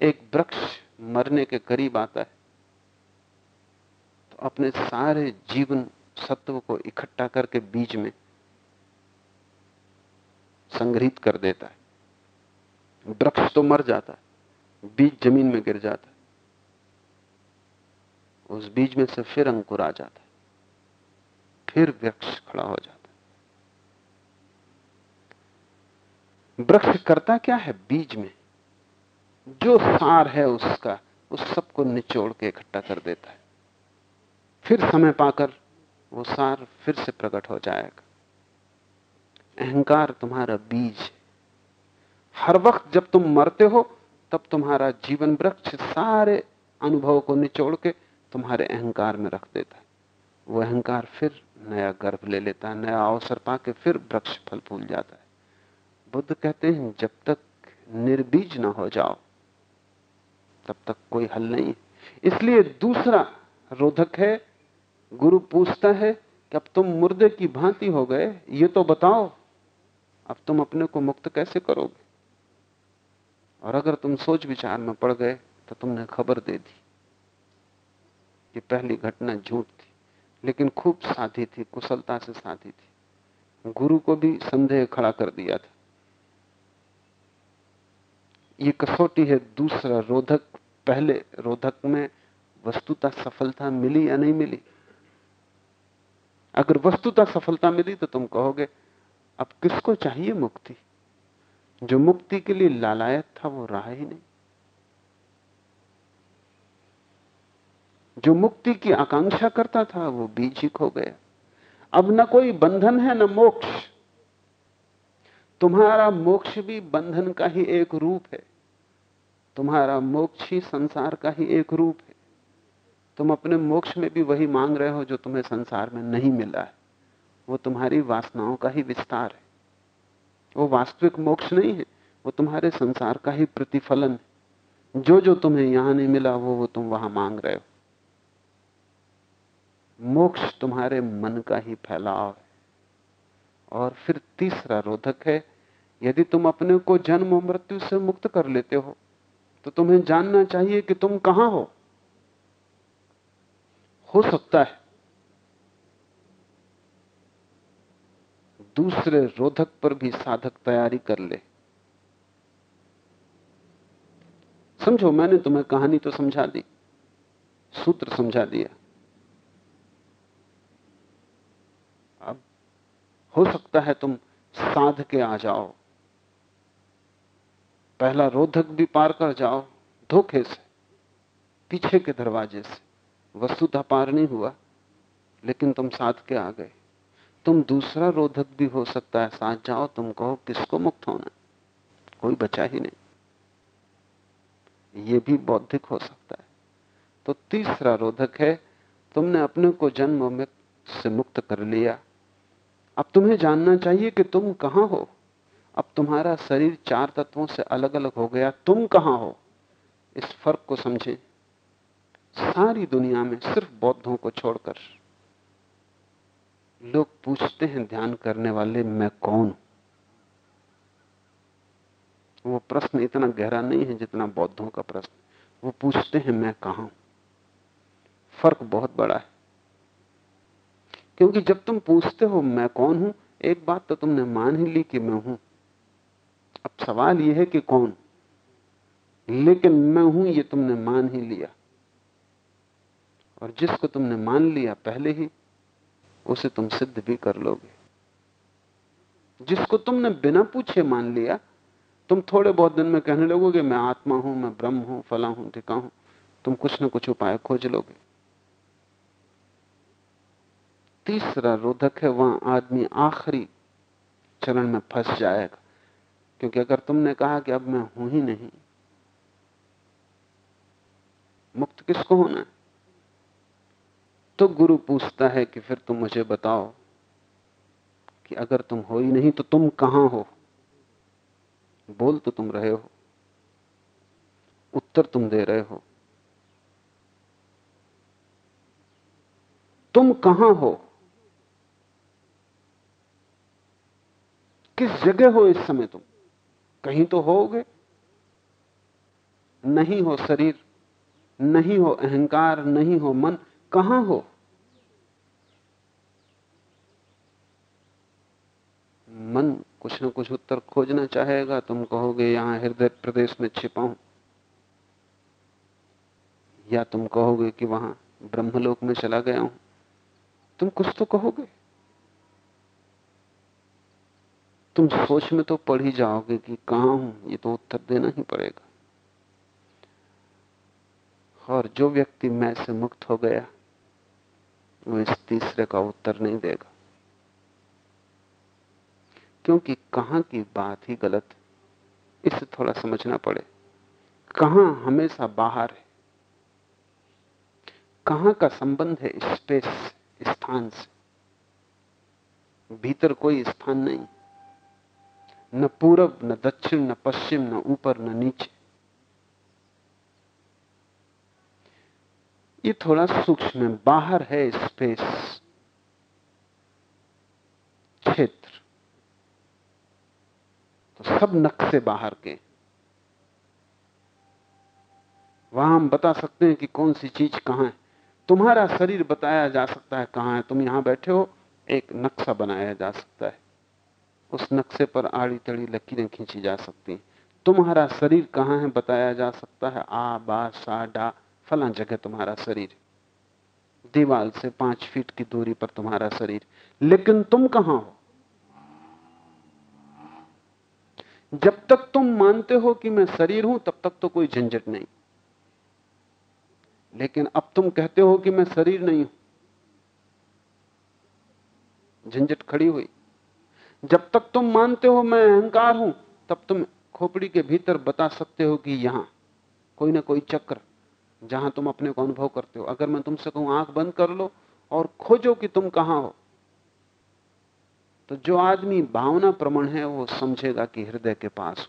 एक वृक्ष मरने के करीब आता है। तो अपने सारे जीवन सत्व को इकट्ठा करके बीज में संग्रहित कर देता है। वृक्ष तो मर जाता है, बीज ज़मीन में गिर जाता है। उस बीज में से फिर अंकुर आ जाता है। फिर वृक्ष खड़ा हो जाता है। वृक्ष करता क्या है बीज में? जो सार है उसका, उस सबको निचोड़ के इकट्ठा कर देता है। फिर समय पाकर वो सार फिर से प्रकट हो जाएगा। अहंकार तुम्हारा बीज हर वक्त जब तुम मरते हो, तब तुम्हारा जीवन वृक्ष सारे अनुभव को निचोड़ के तुम्हारे अहंकार में रख देता है। वो अहंकार फिर नया गर्भ ले लेता है, नया अवसर पाके फिर वृक्ष फल फूल जाता है। बुद्ध कहते हैं, जब तक निर्बीज ना हो जाओ, तब तक कोई हल नहीं इसलिए दूसरा रोधक है, गुरु पूछता है कि अब तुम मुर्दे की भांति हो गए, ये तो बताओ, अब तुम अपने को मुक्त कैसे करोगे? और अगर तुम सोच विचार में पड़ गए तो तुमने खबर दे दी ये पहली घटना झूठ थी, लेकिन खूब साधी थी, कुशलता से साधी थी। गुरु को भी संदेह खड़ा कर दिया था। ये कसौटी है दूसरा रोधक, पहले रोधक में वस्तुता सफलता मिली या नहीं मिली? अगर वस्तुता सफलता मिली तो तुम कहोगे, अब किसको चाहिए मुक्ति? जो मुक्ति के लिए लालायत था वो रहा ही नहीं। जो मुक्ति की आकांक्षा करता था वो बीज ही खो गया। अब न कोई बंधन है, न मोक्ष। तुम्हारा मोक्ष भी बंधन का ही एक रूप है। तुम्हारा मोक्ष ही संसार का ही एक रूप है। तुम अपने मोक्ष में भी वही मांग रहे हो जो तुम्हें संसार में नहीं मिला है। वो तुम्हारी वासनाओं का ही विस्तार है। वो वास्तविक मोक्ष नहीं है, वो तुम्हारे संसार का ही प्रतिफलन है। जो जो तुम्हें यहाँ नहीं मिला, वो वो तुम वहाँ मांग रहे हो। मोक्ष तुम्हारे मन का ही फैलाव है। और फिर तीसरा रोधक है यदि तुम अपने को जन्म मृत्यु से मुक्त कर लेते हो तो तुम्हें जानना चाहिए कि तुम कहाँ हो। हो सकता है दूसरे रोधक पर भी साधक तैयारी कर ले। समझो, मैंने तुम्हें कहानी तो समझा दी, सूत्र समझा दिया। अब हो सकता है तुम साध के आ जाओ। पहला रोधक भी पार कर जाओ, धोखे से, पीछे के दरवाजे से। वस्तुता पार नहीं हुआ, लेकिन तुम साथ के आ गए। तुम दूसरा रोधक भी हो सकता है, साथ जाओ, तुम कहो किसको मुक्त होना कोई बचा ही नहीं। ये भी बौद्धिक हो सकता है। तो तीसरा रोधक है, तुमने अपने को जन्म से मुक्त कर लिया। अब तुम्हें जानना चाहिए कि तुम कहाँ हो। अब तुम्हारा शरीर चार तत्वों से अलग अलग हो गया, तुम कहाँ हो? इस फ़र्क को समझें। सारी दुनिया में सिर्फ़ बौद्धों को छोड़कर लोग पूछते हैं, ध्यान करने वाले मैं कौन वो प्रश्न इतना गहरा नहीं है जितना बौद्धों का प्रश्न वो पूछते हैं, मैं कहा फ़र्क बहुत बड़ा है। क्योंकि जब तुम पूछते हो, मैं कौन हूँ? एक बात तो तुमने मान ही ली कि मैं हूँ। अब सवाल यह है कि कौन? लेकिन मैं हूँ, ये तुमने मान ही लिया। और जिसको तुमने मान लिया पहले ही, उसे तुम सिद्ध भी कर लोगे। जिसको तुमने बिना पूछे मान लिया, तुम थोड़े बहुत दिन में कहने लगोगे, मैं आत्मा हूँ, मैं ब्रह्म हूँ, फला हूँ टिका हूँ। तुम कुछ ना कुछ उपाय खोज लोगे। तीसरा रोधक है, वहाँ आदमी आखिरी चरण में फंस जाएगा। क्योंकि अगर तुमने कहा कि अब मैं हूँ ही नहीं, मुक्त किसको होना है? तो गुरु पूछता है कि फिर तुम मुझे बताओ कि अगर तुम हो ही नहीं तो तुम कहाँ हो? बोल तो तुम रहे हो, उत्तर तुम दे रहे हो। तुम कहाँ हो? किस जगह हो इस समय तुम? कहीं तो होगे। नहीं हो शरीर, नहीं हो अहंकार, नहीं हो मन, कहाँ हो? मन कुछ ना कुछ उत्तर खोजना चाहेगा, तुम कहोगे यहाँ हृदय प्रदेश में छिपा हूँ। या तुम कहोगे कि वहाँ ब्रह्मलोक में चला गया हूँ। तुम कुछ तो कहोगे। तुम सोच में तो पढ़ ही जाओगे कि कहाँ हूँ? ये तो उत्तर देना ही पड़ेगा। और जो व्यक्ति मैं से मुक्त हो गया, वो इस तीसरे का उत्तर नहीं देगा। क्योंकि कहाँ की बात ही गलत इसे थोड़ा समझना पड़े। कहाँ हमेशा बाहर है? कहाँ का संबंध है स्पेस स्थान से? भीतर कोई स्थान नहीं। न पूरब, न दक्षिण, न पश्चिम, न ऊपर, न नीचे। ये थोड़ा सूक्ष्म है, बाहर है स्पेस क्षेत्र। तो सब नक्शे बाहर के। वहाँ हम बता सकते हैं कि कौन सी चीज़ कहाँ है। तुम्हारा शरीर बताया जा सकता है कहाँ है। तुम यहाँ बैठे हो, एक नक्शा बनाया जा सकता है। उस नक्शे पर आड़ी तड़ी लकीरें खींची जा सकती हैं। तुम्हारा शरीर कहाँ है बताया जा सकता है? आ, बा, सा, डा, फला जगह तुम्हारा शरीर दीवाल से पाँच फीट की दूरी पर तुम्हारा शरीर। लेकिन तुम कहाँ हो? जब तक तुम मानते हो कि मैं शरीर हूँ, तब तक तो कोई झंझट नहीं। लेकिन अब तुम कहते हो कि मैं शरीर नहीं हूँ। झंझट खड़ी हुई। जब तक तुम मानते हो मैं अहंकार हूँ, तब तुम खोपड़ी के भीतर बता सकते हो कि यहाँ कोई ना कोई चक्र, जहाँ तुम अपने को अनुभव करते हो। अगर मैं तुमसे कहूँ, आँख बंद कर लो और खोजो कि तुम कहाँ हो तो जो आदमी भावना प्रमण है, वो समझेगा कि हृदय के पास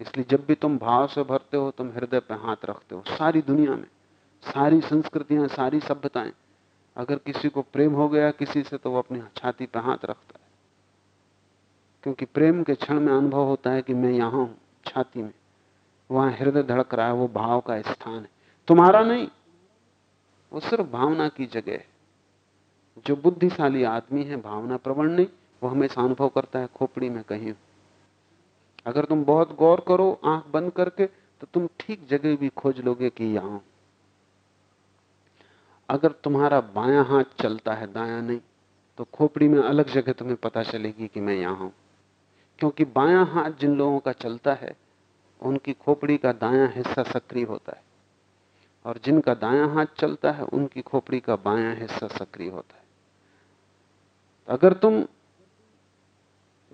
इसलिए जब भी तुम भाव से भरते हो, तुम हृदय पर हाथ रखते हो। सारी दुनिया में, सारी संस्कृतियाँ, सारी सभ्यताएँ अगर किसी को प्रेम हो गया किसी से तो वो अपनी छाती पर हाथ रखता है। क्योंकि प्रेम के क्षण में अनुभव होता है कि मैं यहाँ हूँ, छाती में। वहाँ हृदय धड़क रहा है, वो भाव का स्थान है। तुम्हारा नहीं, वो सिर्फ़ भावना की जगह है। जो बुद्धिशाली आदमी है, भावना प्रवण नहीं, वो हमेशा अनुभव करता है, खोपड़ी में कहीं अगर तुम बहुत गौर करो, आँख बंद करके तो तुम ठीक जगह भी खोज लोगे कि यहाँ अगर तुम्हारा बायां हाथ चलता है, दाया नहीं तो खोपड़ी में अलग जगह तुम्हें पता चलेगी कि मैं यहाँ हूँ। क्योंकि बायां हाथ जिन लोगों का चलता है, उनकी खोपड़ी का दायां हिस्सा सक्रिय होता है। और जिनका दायां हाथ चलता है, उनकी खोपड़ी का बायां हिस्सा सक्रिय होता है। अगर तुम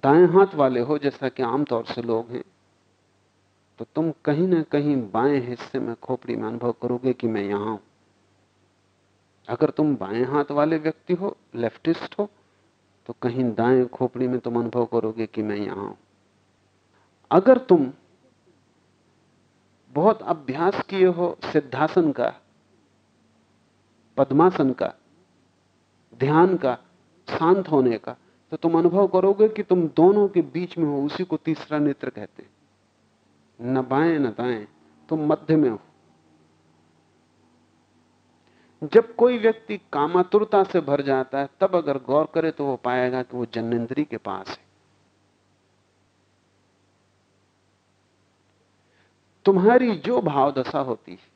दाएँ हाथ वाले हो, जैसा कि आमतौर से लोग हैं तो तुम कहीं ना कहीं बाएँ हिस्से में खोपड़ी में अनुभव करोगे कि मैं यहाँ हूँ। अगर तुम बाएँ हाथ वाले व्यक्ति हो, लेफ्टिस्ट हो तो कहीं दाएँ खोपड़ी में तुम अनुभव करोगे कि मैं यहाँ हूँ। अगर तुम बहुत अभ्यास किए हो सिद्धासन का, पद्मासन का, ध्यान का, शांत होने का तो तुम अनुभव करोगे कि तुम दोनों के बीच में हो, उसी को तीसरा नेत्र कहते हैं। न बाएँ, न दाएँ, तुम मध्य में हो। जब कोई व्यक्ति कामातुरता से भर जाता है, तब अगर गौर करे तो वो पाएगा कि वो जन्नेन्द्री के पास है। तुम्हारी जो भाव दशा होती है,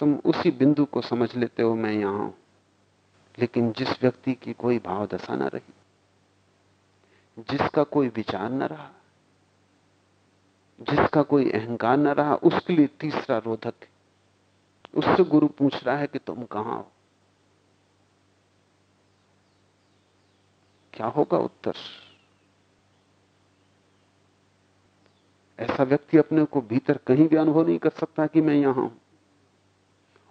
तुम उसी बिंदु को समझ लेते हो, मैं यहाँ हूँ। लेकिन जिस व्यक्ति की कोई भाव दशा ना रही, जिसका कोई विचार ना रहा, जिसका कोई अहंकार ना रहा, उसके लिए तीसरा रोधक है। उससे गुरु पूछ रहा है कि तुम कहाँ हो? क्या होगा उत्तर? ऐसा व्यक्ति अपने को भीतर कहीं भी अनुभव नहीं कर सकता कि मैं यहाँ हूँ।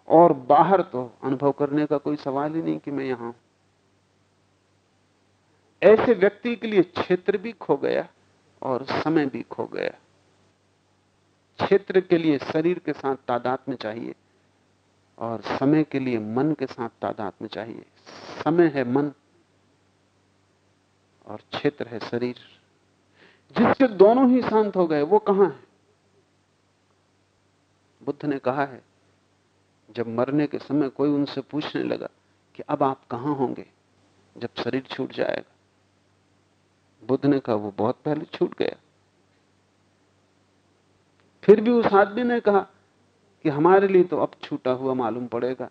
और बाहर तो अनुभव करने का कोई सवाल ही नहीं कि मैं यहाँ हूँ। ऐसे व्यक्ति के लिए क्षेत्र भी खो गया और समय भी खो गया। क्षेत्र के लिए शरीर के साथ तादाद में चाहिए। और समय के लिए मन के साथ तादाद में चाहिए समय है मन और क्षेत्र है शरीर। जिससे दोनों ही शांत हो गए, वो कहाँ है? बुद्ध ने कहा है, जब मरने के समय कोई उनसे पूछने लगा कि अब आप कहाँ होंगे, जब शरीर छूट जाएगा, बुद्ध ने कहा, वो बहुत पहले छूट गया। फिर भी उस आदमी ने कहा कि हमारे लिए तो अब छूटा हुआ मालूम पड़ेगा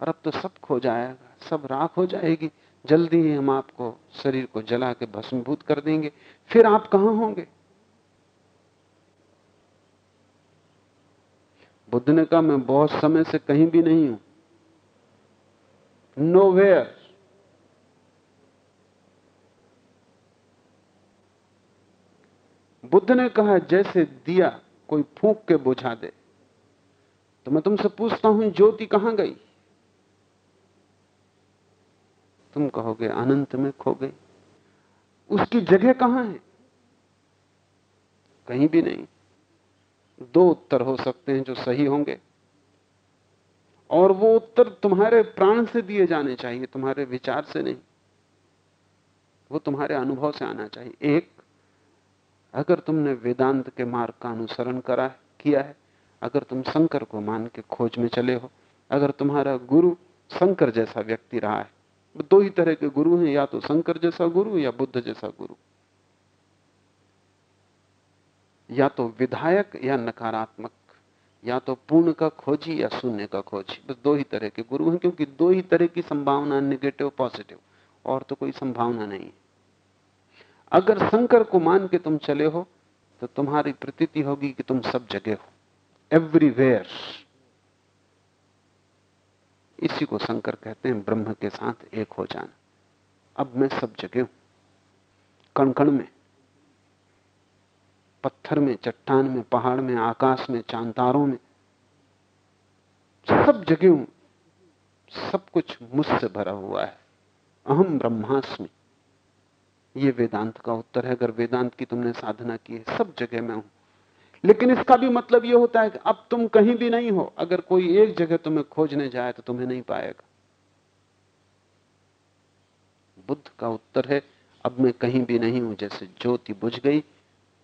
और अब तो सब खो जाएगा, सब राख हो जाएगी। जल्दी ही हम आपको शरीर को जला के भस्मभूत कर देंगे। फिर आप कहाँ होंगे? बुद्ध ने कहा, मैं बहुत समय से कहीं भी नहीं हूँ। नो वेयर बुद्ध ने कहा, जैसे दिया कोई फूंक के बुझा दे तो मैं तुमसे पूछता हूँ, ज्योति कहाँ गई? तुम कहोगे, अनंत में खो गई। उसकी जगह कहाँ है? कहीं भी नहीं। दो उत्तर हो सकते हैं जो सही होंगे। और वो उत्तर तुम्हारे प्राण से दिए जाने चाहिए, तुम्हारे विचार से नहीं। वो तुम्हारे अनुभव से आना चाहिए। एक, अगर तुमने वेदांत के मार्ग का अनुसरण करा, किया है अगर तुम शंकर को मान के खोज में चले हो, अगर तुम्हारा गुरु शंकर जैसा व्यक्ति रहा है दो ही तरह के गुरु हैं, या तो शंकर जैसा गुरु या बुद्ध जैसा गुरु। या तो विधायक या नकारात्मक, या तो पूर्ण का खोजी या शून्य का खोजी, बस दो ही तरह के गुरु हैं, क्योंकि दो ही तरह की संभावना नेगेटिव पॉजिटिव और तो कोई संभावना नहीं अगर शंकर को मान के तुम चले हो तो तुम्हारी प्रतीति होगी कि तुम सब जगह हो। एवरीवेयर इसी को शंकर कहते हैं, ब्रह्म के साथ एक हो जाना। अब मैं सब जगह हूँ। कण कण में, पत्थर में, चट्टान में, पहाड़ में, आकाश में, चांतारों में, सब जगह हूँ। सब कुछ मुझसे भरा हुआ है। अहम ब्रह्मास्मि। ये वेदांत का उत्तर है। अगर वेदांत की तुमने साधना की है, सब जगह में हूँ। लेकिन इसका भी मतलब यह होता है कि अब तुम कहीं भी नहीं हो, अगर कोई एक जगह तुम्हें खोजने जाए तो तुम्हें नहीं पाएगा। बुद्ध का उत्तर है, अब मैं कहीं भी नहीं हूँ, जैसे ज्योति बुझ गई,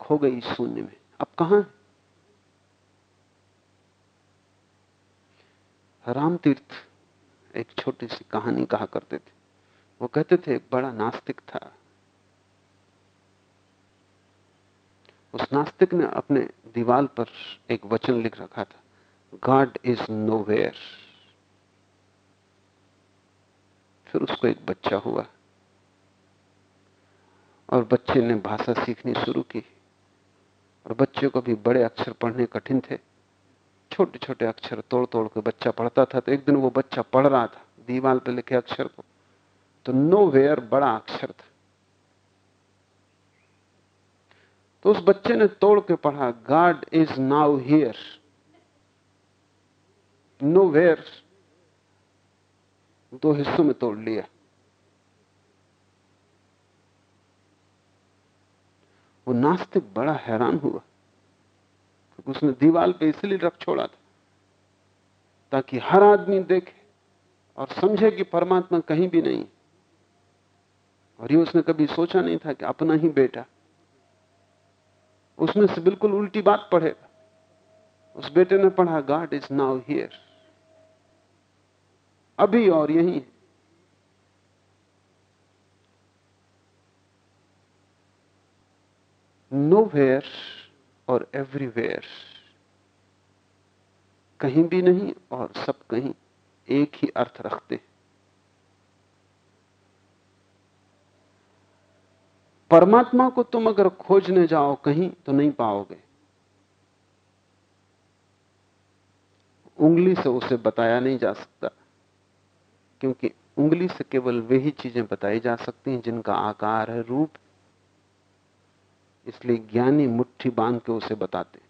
खो गई शून्य में। अब कहाँ राम तीर्थ एक छोटी सी कहानी कहा करते थे। वो कहते थे, एक बड़ा नास्तिक था। उस नास्तिक ने अपने दीवाल पर एक वचन लिख रखा था गॉड इज़ नो वेयर फिर उसको एक बच्चा हुआ, और बच्चे ने भाषा सीखनी शुरू की, और बच्चे को भी बड़े अक्षर पढ़ने कठिन थे। छोटे छोटे अक्षर तोड़ तोड़ के बच्चा पढ़ता था तो एक दिन वो बच्चा पढ़ रहा था, दीवाल पे लिखे अक्षर को तो नो वेयर बड़ा अक्षर था। तो उस बच्चे ने तोड़ के पढ़ा God is now here nowhere दो हिस्सों में तोड़ लिया। वो नास्तिक बड़ा हैरान हुआ, क्योंकि उसने दीवाल पे इसलिए रख छोड़ा था ताकि हर आदमी देखे और समझे कि परमात्मा कहीं भी नहीं और ये उसने कभी सोचा नहीं था कि अपना ही बेटा उसमें से बिल्कुल उल्टी बात पढ़ेगा उस बेटे ने पढ़ा गॉड इज़ नाउ हियर अभी और यही। नो वेयर और एवरीवेयर कहीं भी नहीं और सब कहीं एक ही अर्थ रखते परमात्मा को तुम अगर खोजने जाओ कहीं तो नहीं पाओगे। उंगली से उसे बताया नहीं जा सकता, क्योंकि उंगली से केवल वही चीज़ें बताई जा सकती हैं जिनका आकार है रूप, इसलिए ज्ञानी मुट्ठी बाँध के उसे बताते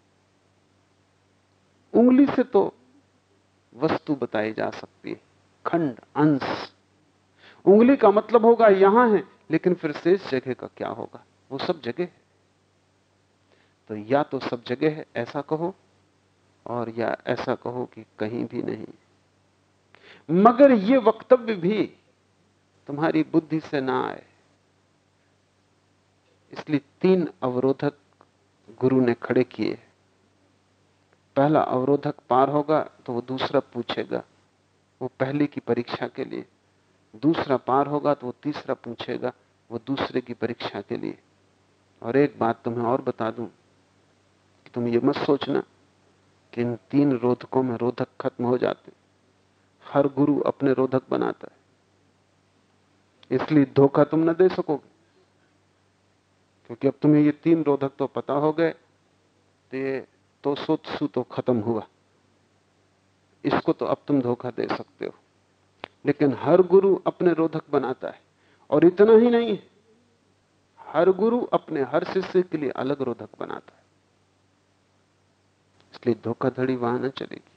उंगली से तो वस्तु बताई जा सकती है, खंड, अंश। उंगली का मतलब होगा यहाँ है लेकिन फिर शेष जगह का क्या होगा? वो सब जगह है। तो या तो सब जगह है, ऐसा कहो, और या ऐसा कहो कि कहीं भी नहीं। मगर ये वक्तव्य भी तुम्हारी बुद्धि से ना आए। इसलिए तीन अवरोधक गुरु ने खड़े किए पहला अवरोधक पार होगा तो वो दूसरा पूछेगा, वो पहले की परीक्षा के लिए। दूसरा पार होगा तो वो तीसरा पूछेगा, वो दूसरे की परीक्षा के लिए। और एक बात तुम्हें और बता दूँ कि तुम ये मत सोचना कि इन तीन रोधकों में रोधक खत्म हो जाते हर गुरु अपने रोधक बनाता है। इसलिए धोखा तुम न दे सकोगे। क्योंकि अब तुम्हें ये तीन रोधक तो पता हो गए तो ये तो सोत्सु तो खत्म हुआ। इसको तो अब तुम धोखा दे सकते हो। लेकिन हर गुरु अपने रोधक बनाता है। और इतना ही नहीं है हर गुरु अपने हर शिष्य के लिए अलग रोधक बनाता है। इसलिए धोखाधड़ी वहाँ न चलेगी।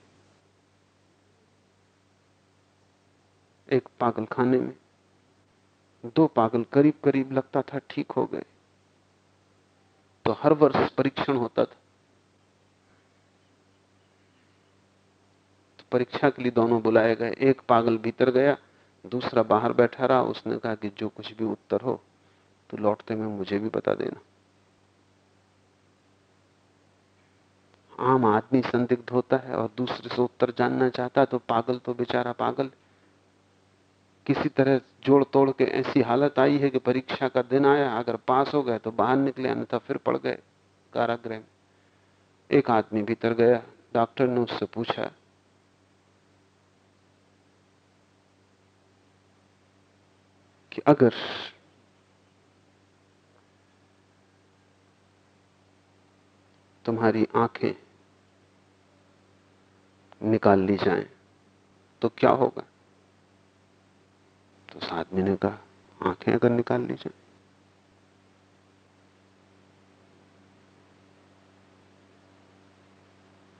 एक पागल खाने में दो पागल करीब करीब लगता था, ठीक हो गए। तो हर वर्ष परीक्षण होता था। परीक्षा के लिए दोनों बुलाए गए। एक पागल भीतर गया, दूसरा बाहर बैठा रहा। उसने कहा कि जो कुछ भी उत्तर हो तो लौटते में मुझे भी बता देना। आम आदमी संदिग्ध होता है और दूसरे से उत्तर जानना चाहता तो पागल तो बेचारा पागल। किसी तरह जोड़ तोड़ के ऐसी हालत आई है कि परीक्षा का दिन आया, अगर पास हो गए तो बाहर निकले, अन्यथा फिर पड़ गए कारागृह में। एक आदमी भीतर गया, डॉक्टर ने उससे पूछा कि अगर तुम्हारी आँखें निकाल ली जाएँ तो क्या होगा? तो उस आदमी ने कहा, आँखें अगर निकाल ली जाए।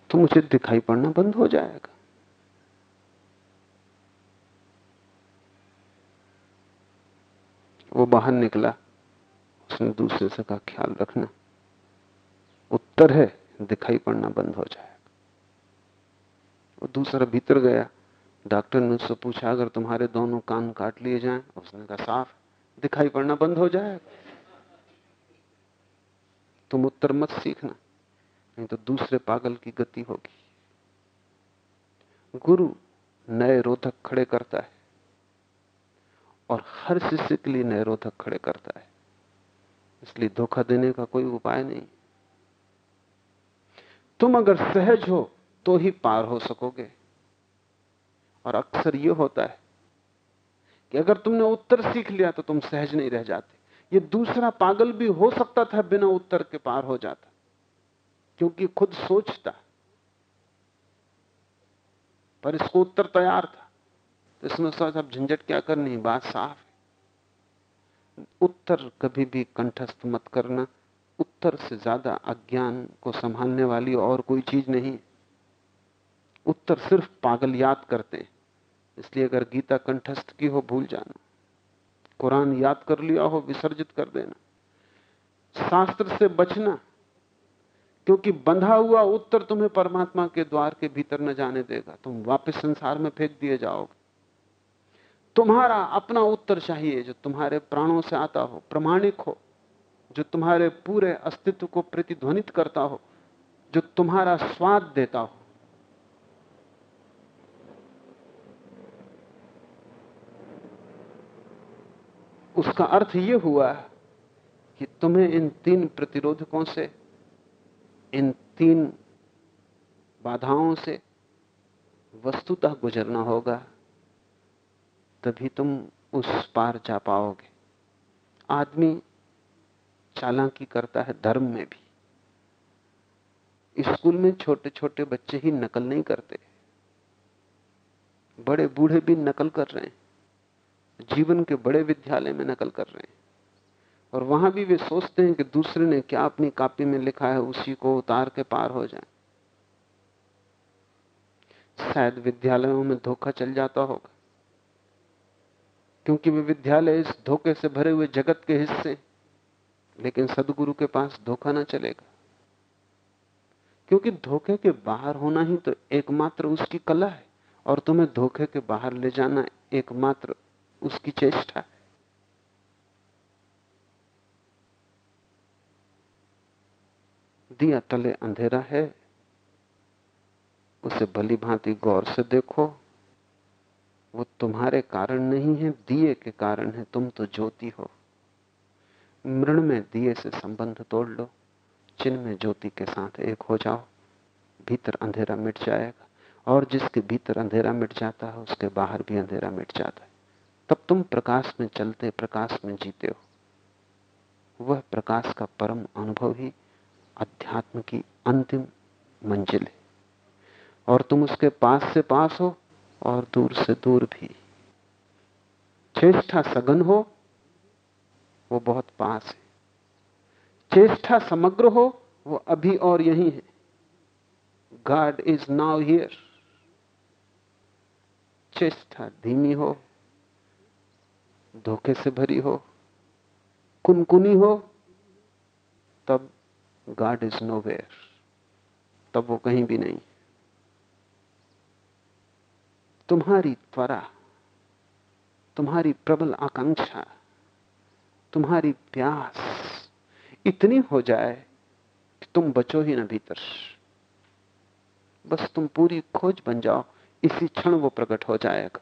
तो मुझे दिखाई पड़ना बंद हो जाएगा। वो बाहर निकला, उसने दूसरे से कहा, ख्याल रखना, उत्तर है, दिखाई पड़ना बंद हो जाएगा. वो दूसरा भीतर गया, डॉक्टर ने उससे पूछा, अगर तुम्हारे दोनों कान काट लिए जाएँ? उसने कहा, साफ़, दिखाई पड़ना बंद हो जाएगा। तुम उत्तर मत सीखना, नहीं तो दूसरे पागल की गति होगी। गुरु नए रोधक खड़े करता है। और हर शिष्य के लिए नए रोधक खड़े करता है। इसलिए धोखा देने का कोई उपाय नहीं। तुम अगर सहज हो तो ही पार हो सकोगे। और अक्सर यह होता है कि अगर तुमने उत्तर सीख लिया तो तुम सहज नहीं रह जाते। ये दूसरा पागल भी हो सकता था, बिना उत्तर के पार हो जाता। क्योंकि खुद सोचता, पर इसको उत्तर तैयार था। तो इसमें सोचा, अब झंझट क्या करनी बात साफ़ है। उत्तर कभी भी कंठस्थ मत करना। उत्तर से ज़्यादा अज्ञान को संभालने वाली और कोई चीज़ नहीं उत्तर सिर्फ़ पागल याद करते हैं। इसलिए अगर गीता कंठस्थ की हो, भूल जाना। कुरान याद कर लिया हो, विसर्जित कर देना। शास्त्र से बचना। क्योंकि बंधा हुआ उत्तर तुम्हें परमात्मा के द्वार के भीतर न जाने देगा। तुम वापस संसार में फेंक दिए जाओगे। तुम्हारा अपना उत्तर चाहिए, जो तुम्हारे प्राणों से आता हो, प्रमाणिक हो, जो तुम्हारे पूरे अस्तित्व को प्रतिध्वनित करता हो, जो तुम्हारा स्वाद देता हो। उसका अर्थ यह हुआ कि तुम्हें इन तीन प्रतिरोधकों से, इन तीन बाधाओं से वस्तुतः गुजरना होगा। तभी तुम उस पार जा पाओगे। आदमी चालाकी करता है धर्म में भी। स्कूल में छोटे छोटे बच्चे ही नकल नहीं करते। बड़े बूढ़े भी नकल कर रहे हैं। जीवन के बड़े विद्यालय में नकल कर रहे हैं। और वहाँ भी वे सोचते हैं कि दूसरे ने क्या अपनी कॉपी में लिखा है, उसी को उतार के पार हो जाए। शायद विद्यालयों में धोखा चल जाता होगा। क्योंकि वे विद्यालय इस धोखे से भरे हुए जगत के हिस्से लेकिन सदगुरु के पास धोखा ना चलेगा। क्योंकि धोखे के बाहर होना ही तो एकमात्र उसकी कला है, और तुम्हें धोखे के बाहर ले जाना एकमात्र उसकी चेष्टा है। दिया तले अंधेरा है, उसे भली भांति गौर से देखो। वो तुम्हारे कारण नहीं है, दिए के कारण है। तुम तो ज्योति हो। मृण में दिए से संबंध तोड़ लो। चिन्ह में ज्योति के साथ एक हो जाओ। भीतर अंधेरा मिट जाएगा। और जिसके भीतर अंधेरा मिट जाता है, उसके बाहर भी अंधेरा मिट जाता है। तब तुम प्रकाश में चलते, प्रकाश में जीते हो। वह प्रकाश का परम अनुभव ही अध्यात्म की अंतिम मंजिल है। और तुम उसके पास से पास हो। और दूर से दूर भी। चेष्टा सघन हो, वो बहुत पास है। चेष्टा समग्र हो, वो अभी और यही है। गॉड इज़ नाउ हियर चेष्टा धीमी हो, धोखे से भरी हो, कुनकुनी हो, तब गॉड इज़ नो वेयर तब वो कहीं भी नहीं। तुम्हारी त्वरा, तुम्हारी प्रबल आकांक्षा, तुम्हारी प्यास इतनी हो जाए कि तुम बचो ही ना भीतर। बस तुम पूरी खोज बन जाओ, इसी क्षण वो प्रकट हो जाएगा।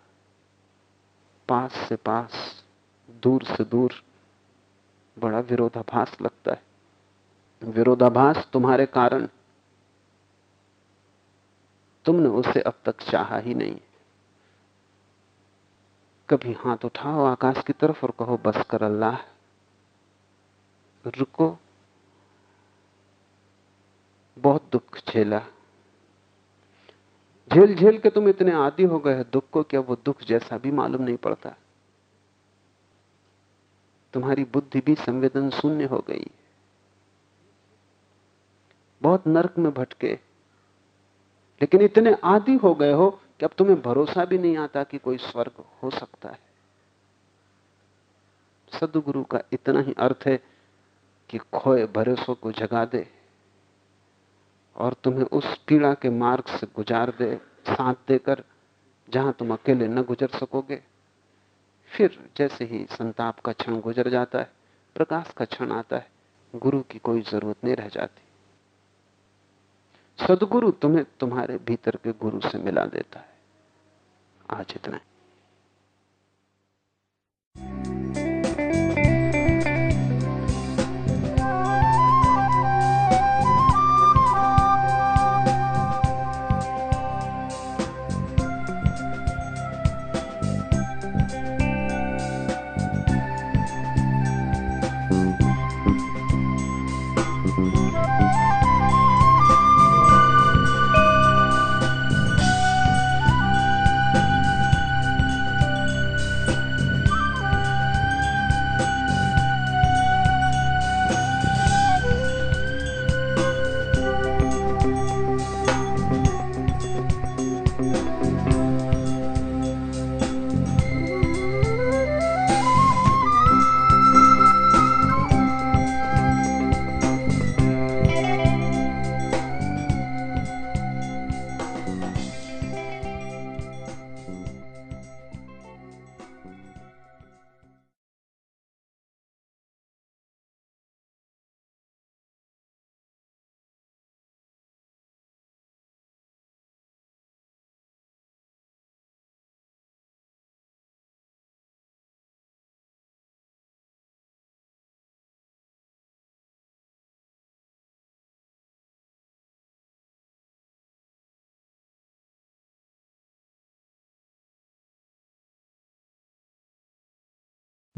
पास से पास, दूर से दूर, बड़ा विरोधाभास लगता है। विरोधाभास तुम्हारे कारण। तुमने उसे अब तक चाहा ही नहीं। कभी हाथ उठाओ आकाश की तरफ़ और कहो, बस कर अल्लाह, रुको। बहुत दुख झेला। झेल झेल के तुम इतने आदि हो गए दुख को क्या वो दुख जैसा भी मालूम नहीं पड़ता? तुम्हारी बुद्धि भी संवेदन शून्य हो गई। बहुत नरक में भटके। लेकिन इतने आदि हो गए हो कि अब तुम्हें भरोसा भी नहीं आता कि कोई स्वर्ग हो सकता है। सदगुरु का इतना ही अर्थ है कि खोए भरोसों को जगा दे और तुम्हें उस पीड़ा के मार्ग से गुजार दे, साथ देकर जहाँ तुम अकेले न गुजर सकोगे। फिर जैसे ही संताप का क्षण गुजर जाता है, प्रकाश का क्षण आता है, गुरु की कोई ज़रूरत नहीं रह जाती। सदगुरु तुम्हें तुम्हारे भीतर के गुरु से मिला देता है। आज इतना